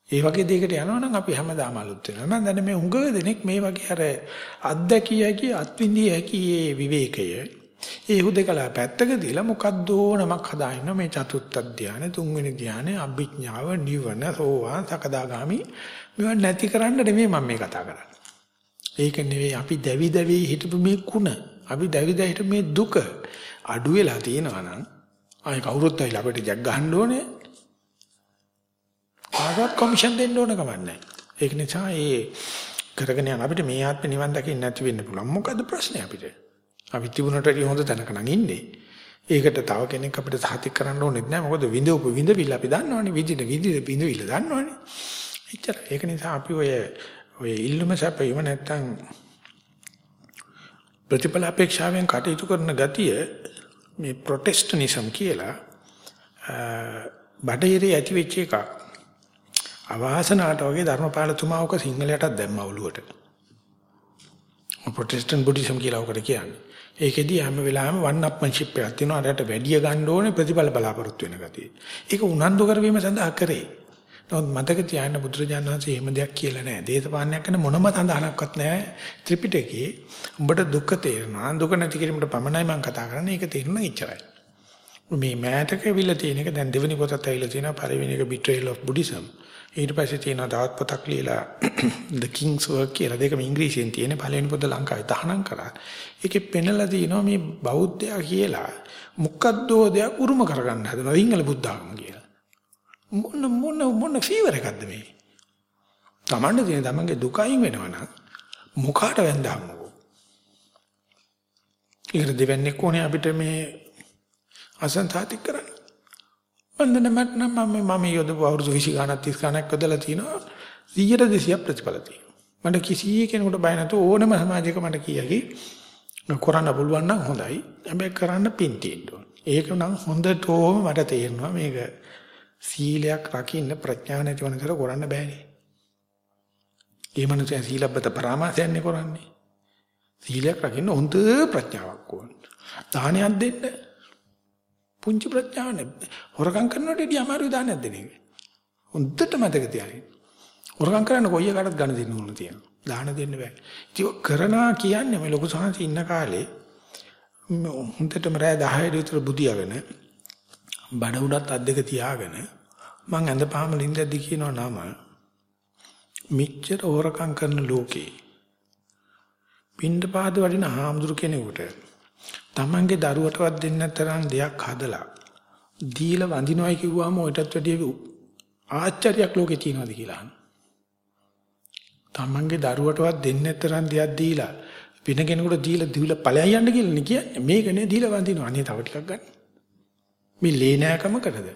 ඒ වගේ දෙයකට යනවනම් අපි හැමදාම අලුත් වෙනවා. මම දන්නේ මේ උඟ දෙනෙක් මේ වගේ අර අත්දැකිය හැකි අත්විඳිය හැකි මේ විවේකය ඒ හුදකලා පැත්තක දීලා මොකද්ද නමක් හදාගෙන මේ චතුත්ථ ධානය තුන්වෙනි ධානය අභිඥාව නිවන සෝවාන් සකදාගාමි මේවා නැති කරන්න නෙමෙයි මම මේ කතා කරන්නේ. ඒක නෙවෙයි අපි දැවි දැවි හිටපු මේ කුණ අපි දැවි දැවි හිටපු මේ දුක අඩු වෙලා තියෙනවා නම් ආයි කවුරුත් ඇවිල්ලා අපිට ජග් ගහන්න ඕනේ. කාටවත් කොමිෂන් දෙන්න ඕන කමක් නැහැ. ඒක නිසා ඒ කරගෙන යන අපිට මේ ආත්ම නිවන් දකින්න නැති වෙන්න පුළුවන්. මොකද්ද ප්‍රශ්නේ අපිට? අපි තිබුණට වැඩිය හොඳ තැනක නම් ඉන්නේ. ඒකට තව කෙනෙක් අපිට සාතික කරන්න ඕනෙත් නැහැ. මොකද විඳවපු විඳවිල්ල අපි දන්නවනේ. විඳින විඳින විඳවිල්ල දන්නවනේ. එච්චර. ඒක නිසා අපි ඔය ඔය ඉල්ලුම සැපයීම නැත්තම් ප්‍රතිඵල අපේක්ෂාවෙන් කටයුතු කරන ගතිය මේ ප්‍රොටෙස්ටනිසම් කියලා බඩේරේ ඇති වෙච්ච එකක්. අවාසනාවට වගේ ධර්මපාලතුමා ඔක සිංහලයටත් දැම්මා ඔළුවට. ප්‍රොටෙස්ටන්ට් බුද්දිසම් කියලා ඔකට කියන්නේ. ඒකෙදි හැම වෙලාවෙම වන් අප්මන්ෂිප් එකක් තියෙනවා. අරට වැඩිය ගන්න ඕනේ ප්‍රතිඵල බලාපොරොත්තු වෙන ගතිය. ඒක උනන්දු කරවීම සඳහා කරේ. නමුත් මතක තියාගන්න බුදුරජාණන් වහන්සේ එහෙම දෙයක් කියලා නැහැ. දේශපාලනයක් කරන මොනම සඳහනක්වත් නැහැ ත්‍රිපිටකේ. උඹට දුක තේරෙනවා. දුක නැති කිරීමට පමණයි මම කතා කරන්නේ. ඒක තේරෙනවා ඉච්චරයි. මේ මෑතක විල තියෙන එක දැන් දෙවෙනි පොතත් ඇවිල්ලා තියෙනවා. පළවෙනි එක Betrayal of Buddhism. ඊට පස්සේ තියෙනවා තවත් පොතක් ලියලා The King's Work කියලා දෙකම ඉංග්‍රීසියෙන් තියෙන පළවෙනි පොත ලංකාවේ තහනම් කරා. ඒකේ පෙන්නලා තියෙනවා මේ බෞද්ධයා කියලා මොකද්දෝ දෙයක් උරුම කරගන්න හදනවා සිංහල බුද්ධ ආගම කියලා. මොන මොන මොන ෆීවර් එකක්ද මේ? Tamanne තියෙන තමන්ගේ දුකයින් වෙනවනම් මොකාට වැන්දාමකෝ. ඊට දෙවන්නේ කොහොනේ අපිට මේ අසන්තාතික කරන්න. වන්දන මට නම් මම මම යොදපු අවුරුදු 20 ගණක් 30 ගණක් යොදලා තිනවා 100 200 ප්‍රතිඵල තියෙනවා. මට කිසි කෙනෙකුට බය නැතුව ඕනම සමාජයක මට කියකි කරන්න පුළුවන් නම් හොඳයි. හැබැයි කරන්න පින් තියෙන්න ඕන. ඒක නම් හොඳටම මට තේරෙනවා මේක සීලයක් රකින්න ප්‍රඥාව නැතිවන කර කරන්න බෑනේ. ඒ මනුස්සයා සීලබ්බත පරාමාසයන්නේ කරන්නේ. සීලයක් රකින්න හොඳ ප්‍රඥාවක් ඕන. දානයක් දෙන්න පුංචි ප්‍රඥාව නෙමෙයි. හොරකම් කරනකොට ඉතින් අමාරු දානයක් දෙන එක. හොඳට මතක තියාගන්න. හොරකම් කරන්න කොයි එකකටත් ගණ දෙන්න ඕන තියෙනවා. දාන දෙන්න බෑ. ඉතින් කරනා කියන්නේ මේ ලොකු සාංශ ඉන්න කාලේ හොඳටම රෑ 10 විතර බුදියාගෙන බඩ උඩත් අත් දෙක තියාගෙන මං ඇඳපාම ලින්දද්දි කියනවා නම මිච්ඡර හොරකම් කරන ලෝකේ පින්ඩ පාද වඩින හාමුදුරු කෙනෙකුට තමන්ගේ දරුවටවත් දෙන්න තරම් දෙයක් හදලා දීලා වඳිනවයි කිව්වම ඔයටත් වැඩිය ආශ්චර්යයක් ලෝකේ තියනවාද කියලා අහන. තමන්ගේ දරුවටවත් දෙන්න තරම් දෙයක් දීලා වෙන කෙනෙකුට දීලා දීලා ඵලයන් යන්න කියලා නේ කියන්නේ. මේක නේ දීලා වඳිනවා. අනේ තව ටිකක් ගන්න. මේ ලේ නෑකම කරද?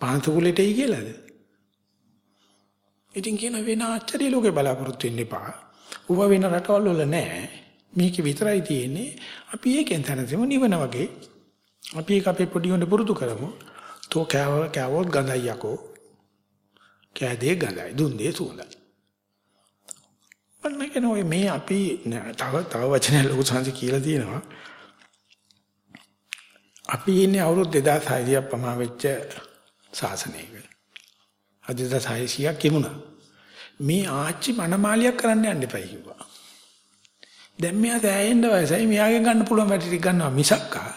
පාන්සකුලෙටයි කියලාද? ඉතින් කියන වෙන ආශ්චර්ය ලෝකේ බලාපොරොත්තු වෙන්න එපා. ඌව වෙන රටවල් වල නෑ. මේක විතරයි තියෙන්නේ. අපි ඒකෙන් තනසෙමු නිවන වගේ. අපි ඒක අපේ පොඩි උන්ට පුරුදු කරමු. තෝ කෑව කෑවොත් ගඳයි යකෝ. කෑදේ ගඳයි දුන්දේ සුවඳයි. මම කියන්නේ මේ අපි තව තව වචන ලොකු සංසි කියලා තියෙනවා. අපි ඉන්නේ අවුරුදු 2600ක් පමණ වෙච්ච ශාසනයක. අද 2600ක් කිමුණා. මේ ආච්චි මනමාලියක් කරන්න යන්න එපා කිව්වා. දැන් මෙයා සෑයෙන්න වයසයි මෙයාගෙන් ගන්න පුළුවන් වැඩ ටික ගන්නවා මිසක්කා.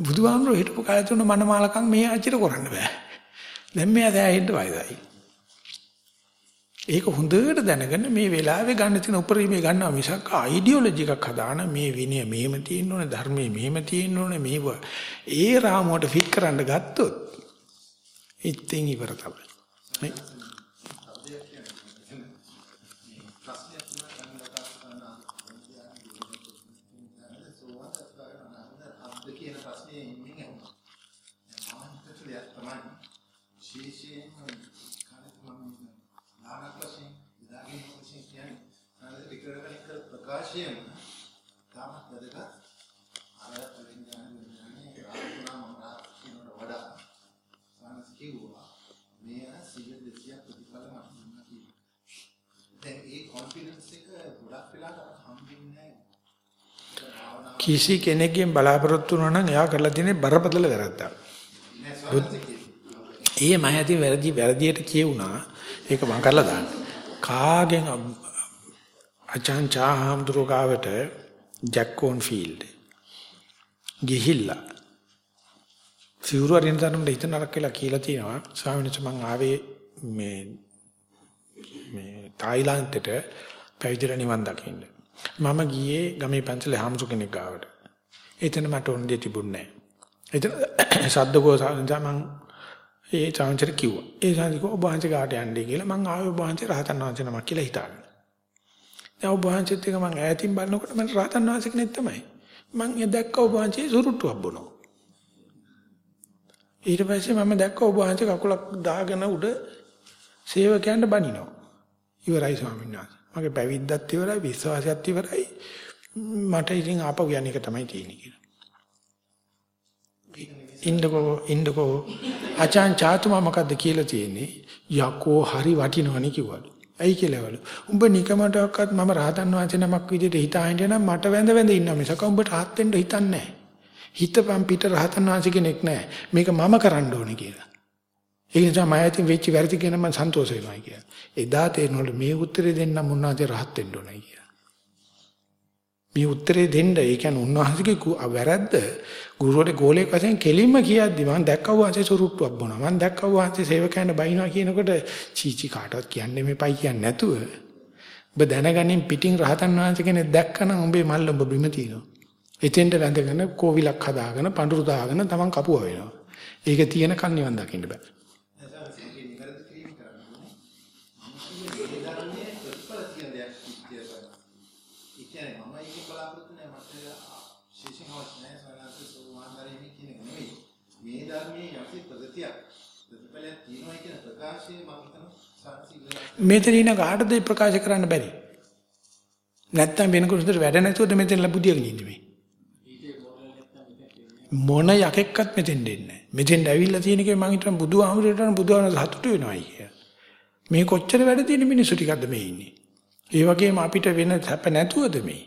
බුදුහාමුදුරුවෝ හිටපු කාලේ තුන මනමාලකම් මේ ආච්චිට කරන්න බෑ. දැන් මෙයා සෑයෙන්න වයසයි. ඒක හොඳට දැනගෙන මේ වෙලාවේ ගන්න තියෙන උපරිමයේ ගන්නවා මිසක් අයිඩියොලොජි එකක් හදාන මේ විනය මෙහෙම තියෙන්න ඕනේ ධර්මයේ මෙහෙම තියෙන්න ඕනේ මේව ඒ රාමුවට ෆිට කරන්න ගත්තොත් ඉතින් ඉවර තමයි. නේ? විශේෂයෙන්ම කාලේ මම නානක් වශයෙන් ඉදාගෙන වශයෙන් කියන්නේ නැත්නම් විකරණික ප්‍රකාශයෙන් තාමත් වැදගත් අර විඥාන විඥානේ රාජුනා මම කියනකට වඩා සානස් කිව්වා මේ 100 200 ප්‍රතිඵල මම දුන්නා කියලා. දැන් ඒ කොන්ෆිඩන්ස් එක ගොඩක් වෙලාවට හම්බෙන්නේ. කිසි කෙනෙක්ගෙන් බලාපොරොත්තු වුණා නම් එයා කරලා තියෙන්නේ බරපතල වැරද්දක්. ඒ මම ඇති වැරදි වැරදියට කියුණා. ඒක මම කරලා දාන්න. කාගෙන් අචාන් චාහම්දුරු ගාවට ජැක්කෝන් ෆීල්ඩ්. ගිහිල්ලා සිවුරු අරින තරමට හිත නරක කියලා කියලා තියෙනවා. ස්වාමීන් වහන්සේ මං ආවේ මේ මේ තායිලන්තෙට පැවිදිලා නිවන් දකින්න. මම ගියේ ගමේ පන්සලේ හාමුදුර කෙනෙක් ගාවට. එතන මට ඕන දෙයක් තිබුණේ නැහැ. එතන සද්දකෝ නිසා මං ඒ චාන්චර කිව්වා. ඒ සාන්තික ඔබ වහන්සේ ගාට යන්නේ කියලා මං ආවේ ඔබ වහන්සේ රහතන් වහන්සේ නමක් කියලා හිතාගෙන. දැන් ඔබ වහන්සේත් එක මං ඈතින් බලනකොට මම රහතන් වහන්සේ කෙනෙක් තමයි. මං ඒ දැක්ක ඔබ වහන්සේ සුරුට්ටුවක් බොනවා. ඊට පස්සේ මම දැක්ක ඔබ වහන්සේ කකුලක් දාගෙන උඩ සේවකයන්ට බනිනවා. ඉවරයි ස්වාමීන් වහන්සේ. මගේ පැවිද්දත් ඉවරයි විශ්වාසයත් ඉවරයි. මට ඉතින් ආපහු යන්න එක තමයි තියෙන්නේ කියලා. ඉන්නකෝ ඉන්නකෝ අචාන් චාතුමා මොකද්ද කියලා තියෙන්නේ? යකෝ හරි වටිනවනේ කිව්වලු. ඇයි කියලාවලු. උඹ නිකමටවත් මම රහතන් වහන්සේ නමක් විදිහට හිතාගෙන නම් මට වැඳ වැඳ ඉන්නවා මිසක උඹට රහත් වෙන්න හිතන්නේ නැහැ. හිතපම් පිට රහතන් වහන්සේ කෙනෙක් නැහැ. මේක මම කරන්න ඕනේ කියලා. ඒ නිසා මම ඇතින් වෙච්ච වැරදි ගැන මම සන්තෝෂ වෙනවා කියලා. එදා තේරෙනවලු මේ උත්තරේ දෙන්න මුන්නාගේ රහත් වෙන්න ඕනේ කියලා. මේ උත්තරේ දෙන්න ඒ කියන්නේ උන්වහන්සේගේ වැරද්ද ගුරුවරේ ගෝලයක් වශයෙන් කෙලින්ම කියද්දි මම දැක්කව වාසේ සුරුට්ටුවක් බොනවා. මම දැක්කව වාසේ සේවකයන්ට බයිනවා කියනකොට චීචි කාටවත් කියන්නේ මේපයි කියන්නේ නැතුව ඔබ දැනගනින් පිටින් රහතන් වහන්සේ කෙනෙක් දැක්කනම් උඹේ මල්ල උඹ බිම තියෙනවා. එතෙන්ට වැඳගෙන කෝවිලක් හදාගෙන පඳුරු දාගෙන තමන් කපුව වෙනවා. ඒක තියෙන කන් නිවන් දකින්න බෑ. මෙතන ඉන කාටද ප්‍රකාශ කරන්න බැරි. නැත්තම් වෙන කුරුසුතර වැඩ නැතුවද මෙතන ලැබුදියගෙන ඉන්නේ මේ. මොන යකෙක්වත් මෙතෙන් දෙන්නේ නැහැ. මෙතෙන් ඇවිල්ලා තියෙන එකේ මම හිතන බුදුහාමුදුරට බුදුහාමුදුර සතුටු වෙනවයි කිය. මේ කොච්චර වැඩ තියෙන මිනිස්සු ටිකක්ද මේ ඉන්නේ. ඒ වගේම අපිට වෙන සැප නැතුවද මේ.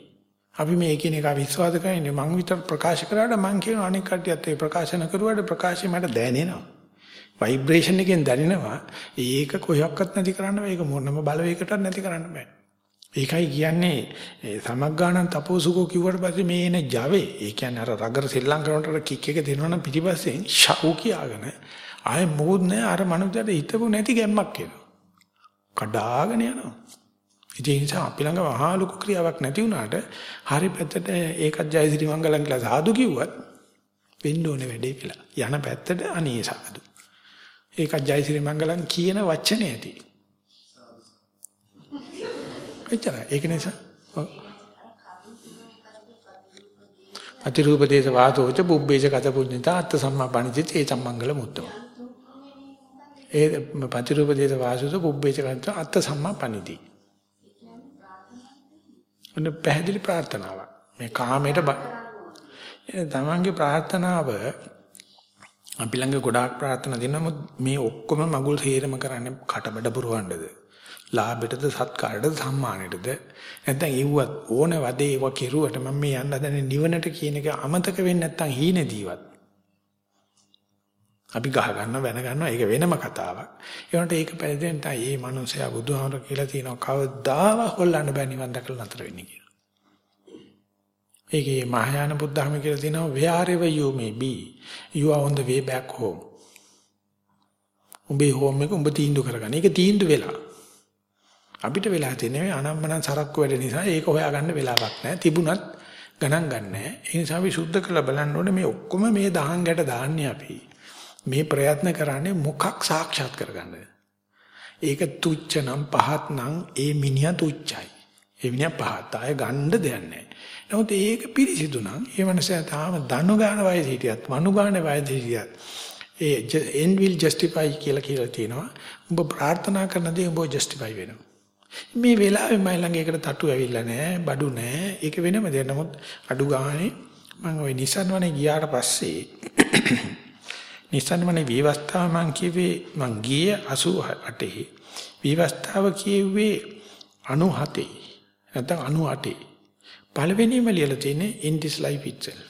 අපි මේ එකිනෙක විශ්වාස කරන්නේ මං විතර ප්‍රකාශ කරාට මං කියන අනෙක් කට්ටියත් ඒ ප්‍රකාශන කරුවාට ප්‍රකාශය මට දැනෙනවා. ভাইබ්‍රේෂන් එකෙන් දැනෙනවා. ඒක කොහොක්වත් නැති කරන්න බෑ. ඒක මොනම බලවේගයකටවත් නැති කරන්න බෑ. ඒකයි කියන්නේ සමග්ගාණන් තපෝසුකෝ කිව්වට පස්සේ මේ එන Java ඒ කියන්නේ අර රගර් සෙල්ලම් කරනකොට කික් එක දෙනවනම් පිටිපස්සෙන් ෂව් කියාගෙන ආයේ මොකුත් නැහැ අර මනුස්සයාට හිතපො නැති ගැම්මක් එනවා. කඩාගෙන යනවා. ඒ නිසා අපි ළඟ මහා ලොකු ක්‍රියාවක් නැති වුණාට හරි පැත්තට ඒකත් ජයසිරි මංගලම් කියලා සාදු කිව්වත් වෙන්න ඕනේ වැඩේ කියලා. යන පැත්තට අනේ සාදු. ඒකත් ජයසිරි මංගලම් කියන වචනේ ඇති. එච්චරයි. ඒක නිසා අතිරූප දේශ වාතෝච බුබ්බේච කත පුඤ්ඤතා අත්ථ සම්මා පණිජිත ඒ සම්මංගල මුත්තම. ඒ පතිරූප දේශ වාසුස බුබ්බේච කත අත්ථ සම්මා පණිති. ඔන්න පැහැදිලි ප්‍රාර්ථනාවක්. මේ කාමයට තමන්ගේ ප්‍රාර්ථනාව අපි ළඟ ගොඩාක් ප්‍රාර්ථනා දෙනවා මේ ඔක්කොම මගුල් හේරම කරන්නේ කටබඩ පුරවන්නද? ලාභයටද සත්කාරයටද සම්මානයටද? නැත්නම් ඒවත් ඕන වදේ ඒව කෙරුවට මම මේ යන්න හදන්නේ නිවනට කියන එක අමතක වෙන්නේ නැත්නම් හීනේදීවත් අපි ගහ ගන්න වෙන ගන්නවා ඒක වෙනම කතාවක්. ඒ වුණාට ඒක පැහැදිලෙන් තමයි මේ මනුස්සයා බුදුහාමර කියලා තියෙනවා. කවදාව හොල්ලන්න බෑ නිවන් දැකලා නතර වෙන්නේ කියලා. ඒකේ මහායාන බුද්ධහම කියලා තියෙනවා wherever you may be you are on the way back home උඹේ හෝම් එක උඹ තීන්දුව කරගන්න. ඒක තීන්දුව වෙලා. අපිට වෙලා තියෙන්නේ අනම්මනම් සරක්කු වැඩ නිසා ඒක හොයාගන්න වෙලාවක් නැහැ. තිබුණත් ගණන් ගන්නෑ. ඒ නිසා අපි සුද්ධ කරලා බලන්න ඕනේ මේ ඔක්කොම මේ දහං ගැට දාන්නේ අපි. මේ ප්‍රයත්න කරන්නේ මොකක් සාක්ෂාත් කරගන්නද? ඒක තුච්ච නම් පහත් නම් ඒ මිනිහා තුච්චයි. ඒ මිනිහා පහත් ආය ගන්න දෙයක් නැහැ. නමුත් ඒක පිරිසිදු නම් ඒ මනසයා තාම දනු ගන්න වයස හිටියත් වනු ගන්න වයස හිටියත් ඒ end will justify කියලා කියලා තියෙනවා. උඹ ප්‍රාර්ථනා කරන දේ උඹ justify වෙනවා. මේ වෙලාවේ මයි ළඟ ඒකට තටු ඇවිල්ලා නැහැ, බඩු නැහැ. ඒක වෙනම දෙයක්. නමුත් අඩු ගානේ මම ওই නිසන්වනේ ගියාට පස්සේ නිසන්වනේ විවස්ථාව මං කිව්වේ මං ගියේ 88 විවස්ථාව කිව්වේ 97 නැත්නම් 98 පළවෙනිම ලියලා තියෙන්නේ in this life itself.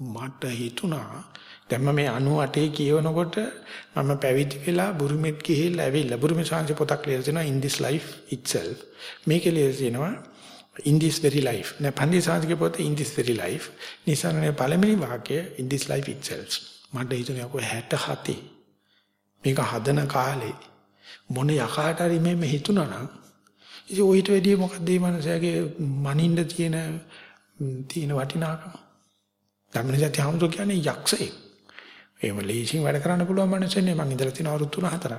මට හිතුණා දැන් මම මේ 98 කියවනකොට මම පැවිදි වෙලා බුරුමෙත් ගිහිල්ලා ඇවිල්ලා බුරුමේ ශාන්ති පොතක් ලියලා තිනවා in this life itself. මේකේ ලියලා තිනවා in this very life. නේ පන්දිසාන්තිගේ පොත in this very life. නිසානේ පළවෙනි වාක්‍යය in this life itself. මට හිතුනේ අකෝ 67 මේක හදන කාලේ මොන යකාට හරි මේ හිතුණා නම් ඉතින් ඔయిత වැඩිය මොකද්ද මේ මනුස්සයාගේ මනින්න තියෙන තියෙන වටිනාකම ධම්මනිසත්‍ය හමුදු කියන්නේ යක්ෂයෙක් එහෙම ලීසින් වැඩ කරන්න පුළුවන් මනුස්සයනේ මං ඉඳලා තියෙන අවුරුදු 3-4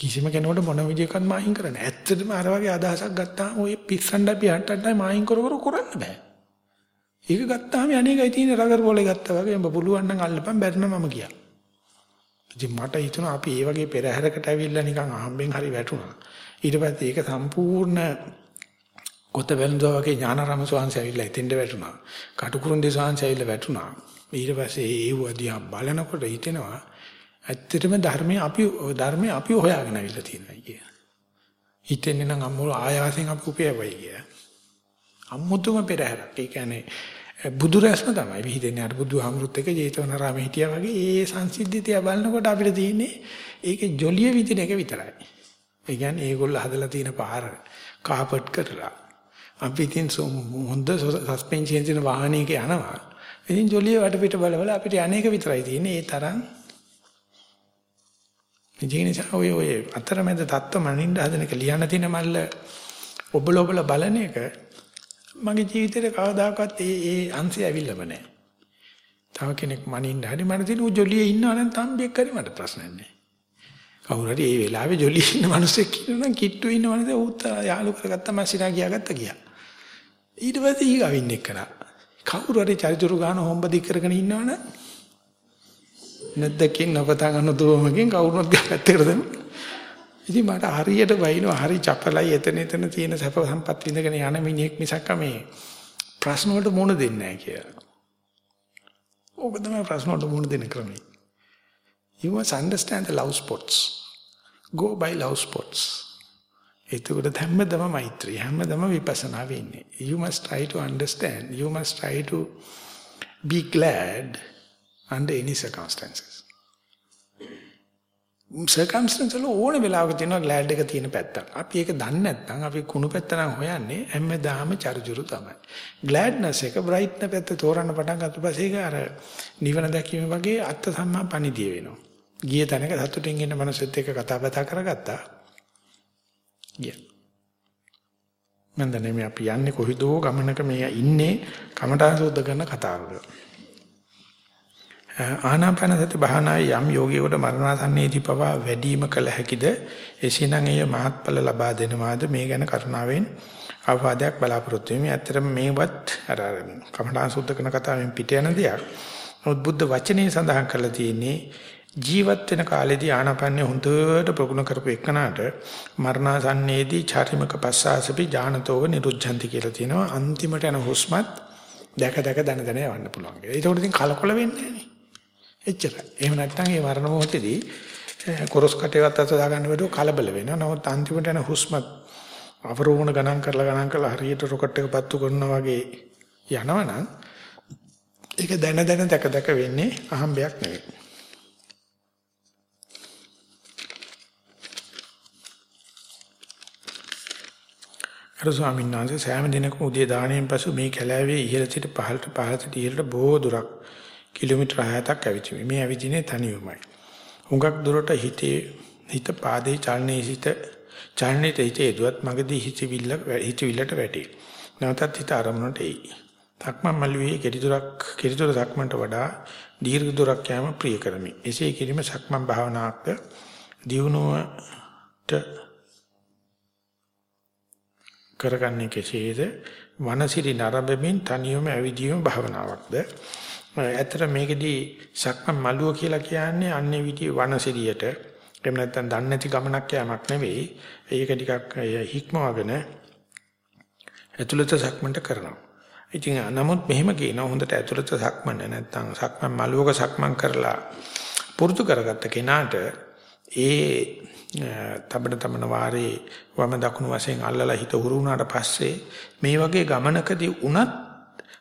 කිසිම කෙනෙකුට මොන විදියකත් මායින් කරන්න. ඇත්තටම අර වගේ අදහසක් ගත්තාම ඔය පිස්සන්ඩ පියට්ටයි මායින් කර කර කරන්න බෑ. ඒක ගත්තාම අනේකයි තියෙන රගර් බෝලේ ගත්තා වගේ උඹ පුළුවන් නම් අල්ලපන් බැරි නම් මම ගියා. ඉතින් මට හිතුණා අපි ඒ වගේ පෙරහැරකට ඇවිල්ලා නිකන් අහම්බෙන් හරි වැටුණා. ඊට පස්සේ ඒක සම්පූර්ණ කොත වැළඳුවා වගේ ඥානාරාම ස්වාමීන් ඇවිල්ලා එතෙන්ට වැටුණා. කටුකුරුන්දේ ස්වාමීන් ඇවිල්ලා වැටුණා. ඊට පස්සේ ඒ වදියා බලනකොට හිතෙනවා ඇත්තටම ධර්මයේ අපි ධර්මයේ අපි හොයාගෙන අවිල්ල තියෙනවා කිය. හිතෙන්නේ නම් අම්මෝ ආයාසෙන් අපි උපයවයි කිය. අම්මුතුම පෙරහැරක්. ඒ කියන්නේ බුදු රැස්ම තමයි විහිදෙන්නේ අර බුදුහාමුදුරුත් එක්ක ජේතවනාරාමේ හිටියා වගේ ඒ සංසිද්ධිතිය බලනකොට අපිට තියෙන්නේ ඒකේ ජොලිය විදින එක විතරයි. ඒ කියන්නේ ඒගොල්ලෝ හදලා තියෙන පාර කාපට් කරලා අපි ඉතින් හොඳ සස්පෙන්ෂන් තියෙන වාහනයක යනවා. ඉතින් ජොලිය වටපිට බලවල අපිට අනේක විතරයි තියෙන්නේ ඒ තරම් ඉතින් ඔය ඔය අතරමැද தත්ත්ව මනින්න හදන එක ලියන්න තියෙන මල්ල ඔබ ඔබල බලන එක මගේ ජීවිතේට කවදාකවත් ඒ ඒ අංශය ඇවිල්ලාම නැහැ. තව කෙනෙක් මනින්න හරි මට තියෙන උ ජොලියේ ඉන්නවා නම් තම්බියක් හරි මට ප්‍රශ්නයක් නැහැ. කවුරු හරි ඒ වෙලාවේ ජොලියේ ඉන්න මිනිස්සෙක් ඉන්නවා නම් කිට්ටු ඉන්න මිනිස්සේ උත් යාළු කරගත්තා මැසිනා ගියාගත්ත ගියා. ඊට පස්සේ ඊගාවින් එක්කන කවුරු හරි චරිචුරු ගන්න හොම්බ දික් කරගෙන ඉන්නවනම් නැද්දකින් නොපතා ගන්න දුවමකින් කවුරුත් ගත්තේකද ඉතින් මට හරියට වයින්ව හරි චපලයි එතන එතන තියෙන සැප සම්පත් විඳගෙන යන මිනිහෙක් මිසක් මේ ප්‍රශ්න වලට මුහුණ දෙන්නේ නැහැ කියලා. ඕක තමයි ප්‍රශ්න වලට මුහුණ දෙන ක්‍රමය. You must understand the love spots. Go by love spots. එතකොට හැමදම මෛත්‍රී හැමදම විපස්සනා වෙන්නේ. You must try to understand. You must try to be glad under any circumstances. Circumstances වල ඕන වෙලාවක තියෙනවා glad එක තියෙන පැත්තක්. අපි ඒක දන්නේ නැත්නම් අපි කුණු පැත්ත නම් හොයන්නේ හැමදාම චරිචුරු තමයි. gladness එක brightness පැත්ත තෝරන්න පටන් ගත්ත පස්සේ ඒක අර නිවන දැකීම වගේ අත්ත සම්මා පණිදිය වෙනවා. ගිය තැනක සතුටින් ඉන්න මනසෙත් එක්ක කතා බතා කරගත්තා. ගියා. මම දන්නේ මේ අපි යන්නේ කොහිදෝ ගමනක මේ ඉන්නේ කමඨාන් සුද්ධ කරන කතාවක. ආනාපාන සති භාවනාවේ යම් යෝගියෙකුට මරණාසන්නයේදී පවා වැඩිම කළ හැකිද එසේනම් එය මහත්ඵල ලබා දෙනවාද මේ ගැන කරුණාවෙන් අවවාදයක් බලාපොරොත්තු වෙමි. ඇත්තටම මේවත් අර කමඨාන් සුද්ධ කරන කතාවෙන් පිට යන දෙයක්. නමුත් බුද්ධ වචනේ සඳහන් කරලා තියෙන්නේ ජීවත් වෙන කාලෙදී ආනාපානිය හොඳට ප්‍රගුණ කරපු එකනට මරණාසන්නයේදී චාරිමක පස්සාසපි ඥානතෝව නිරුද්ධಂತಿ කියලා තියෙනවා. අන්තිමට යන හුස්මත් දැක දැක දන දන යවන්න පුළුවන්. ඒක උඩ ඉතින් කලකොල වෙන්නේ නැහැ නේ. එච්චරයි. එහෙම නැත්නම් ඒ මරණ මොහොතේදී කොරස් කටේවත් අත දාගන්න බැරුව කලබල වෙනවා. නමුත් අන්තිමට යන හුස්ම අවරෝහණ ගණන් කරලා ගණන් කරලා හරියට රොකට් එක පත්තු කරනවා වගේ යනවනම් ඒක දැන දැන දැක දැක වෙන්නේ අහම්බයක් නෙවෙයි. අර ස්වාමීන් වහන්සේ සෑම දිනකම උදේ දාණයෙන් පසු මේ කැලෑවේ ඉහළ සිට පහළට පහළට ඉහළට බොහෝ දුරක් කිලෝමීටර් 6ක් ඇවිදිමි. මේ ඇවිදින්නේ තනියමයි. හුඟක් දුරට හිතේ හිත පාදේ චලනයේ සිට චලනයේ හිතේ දුවත් මගදී හිතවිල්ල හිතවිල්ලට වැටේ. නැවතත් හිත අරමුණට එයි. තක්මන් මළුවේ කෙටි දුරක් කෙටි දුර සක්මන්ට වඩා දීර්ඝ දුරක් යෑම ප්‍රිය කරමි. එසේ කිරීම සක්මන් භාවනාවක දියුණුවට කරගන්නේ කෙසේද? වනසිරි නරඹමින් තනියම ඇවිදීම භාවනාවක්ද? ඇත්තට මේකෙදී සක්මන් මළුව කියලා කියන්නේ අන්නේ විදිහේ වනසිරියට එහෙම නැත්නම් දන්නේ නැති ගමනක් යamak නෙවෙයි. ඒක ටිකක් හික්මවගෙන ඇතුළත සක්මන්ට කරනවා. ඉතින් නමුත් මෙහෙම කියනවා හොඳට ඇතුළත සක්මන් නැත්නම් සක්මන් මළුවක සක්මන් කරලා පුරුදු කරගත්ත කෙනාට ඒ තබන තමන වාරේ වම දකුණු වශයෙන් අල්ලලා හිත හුරු වුණාට පස්සේ මේ වගේ ගමනකදී උනත්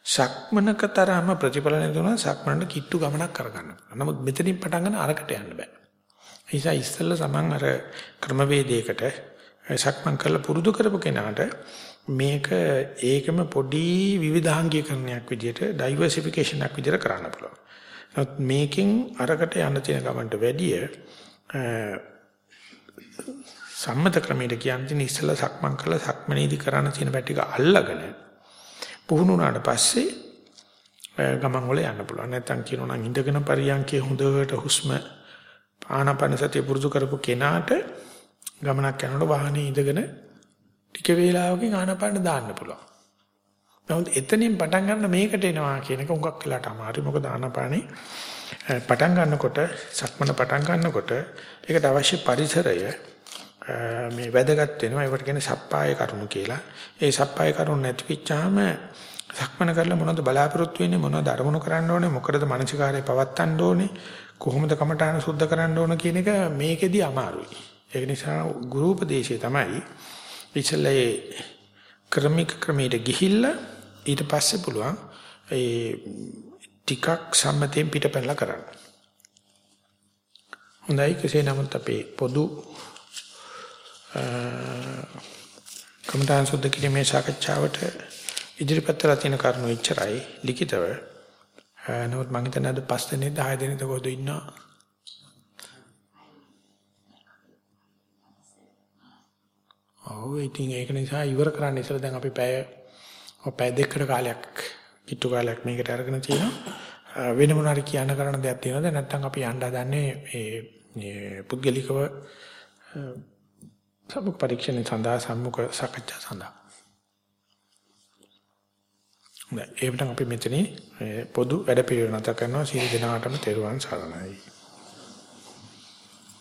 සක්මනක තරම ප්‍රතිඵල නැතුණා සක්මනට කිට්ටු ගමනක් කරගන්න. නමුත් මෙතනින් පටන් ගන්න අරකට යන්න බෑ. ඒ නිසා ඉස්සෙල්ලා සමන් අර ක්‍රමවේදයකට සක්මන් කරලා පුරුදු කරපු කෙනාට මේක ඒකම පොඩි විවිධාංගීකරණයක් විදිහට ඩයිවර්සිෆිකේෂන් එකක් විදිහට කරන්න පුළුවන්. නමුත් මේකෙන් අරකට යන්න තියෙන ගමන්ට වැඩිය සම්මත ක්‍රමයට කියන්නේ ඉස්සෙල්ලා සක්මන් කළා සක්මනේදී කරන්න තියෙන පැටික අල්ලගෙන පුහුණු වුණාට පස්සේ ගමන් වල යන්න පුළුවන්. නැත්තම් කියනවා නම් ඉඳගෙන පරියන්කේ හොඳට හුස්ම ආනාපාන සතිය පුරුදු කරපු කෙනාට ගමනක් යනකොට වාහනේ ඉඳගෙන ටික වේලාවකින් ආනාපාන දාන්න පුළුවන්. නමුත් එතනින් පටන් ගන්න මේකට එනවා කියන එක උඟක් වෙලාට අමාරුයි. මොකද ආනාපානේ පටන් ගන්නකොට සක්මන පටන් ගන්නකොට ඒකට අවශ්‍ය පරිසරය මේ වැදගත් වෙනවා. ඒකට කියන්නේ සප්පාය කරුණු කියලා. ඒ සප්පාය කරුණු නැති වෙච්චාම සක්මන කරලා මොනවද බලාපොරොත්තු වෙන්නේ මොනවද අරමුණු කරන්න ඕනේ මොකටද මානසිකාරය පවත්වන්න ඕනේ කොහොමද කමඨාන සුද්ධ කරන්න ඕන කියන එක මේකෙදි අමාරුයි. ඒක නිසා ගුරු උපදේශය තමයි ඉතලේ ක්‍රමික ක්‍රමයට ගිහිල්ලා ඊට පස්සේ පුළුවන් ඒ ටිකක් සම්මතයෙන් පිටපැනලා කරන්න. හොඳයි කෙසේ නමුත් අපේ පොදු කමඨාන් සුද්ධ කිරීමේ සාකච්ඡාවට ඉදිරිපත් කරලා තියෙන කරුණු එච්චරයි ලිඛිතව. නමුත් මම හිතන්නේ අද 5 දිනේ 10 දිනේ කොහොද ඉන්නවා. ඔව් ඉතින් ඒක නිසා ඉවර කරන්න ඉස්සෙල්ලා දැන් අපි පැය පැය දෙකකට කාලයක් කිට්ටු කාලයක් මේකට අරගෙන තියෙනවා. වෙන මොනාරි කියන්න කරන්න දෙයක් තියෙනවද නැත්නම් අපි යන්න හදන්නේ මේ පුද්ගලිකව සමුක පරීක්ෂණ සඳහා සම්මුඛ සාකච්ඡා සඳහා. දැන් ඒකට අපි මෙතනින් පොදු වැඩ පිළිවෙල නැත කරනවා සීල දිනාටම තෙරුවන් සරණයි.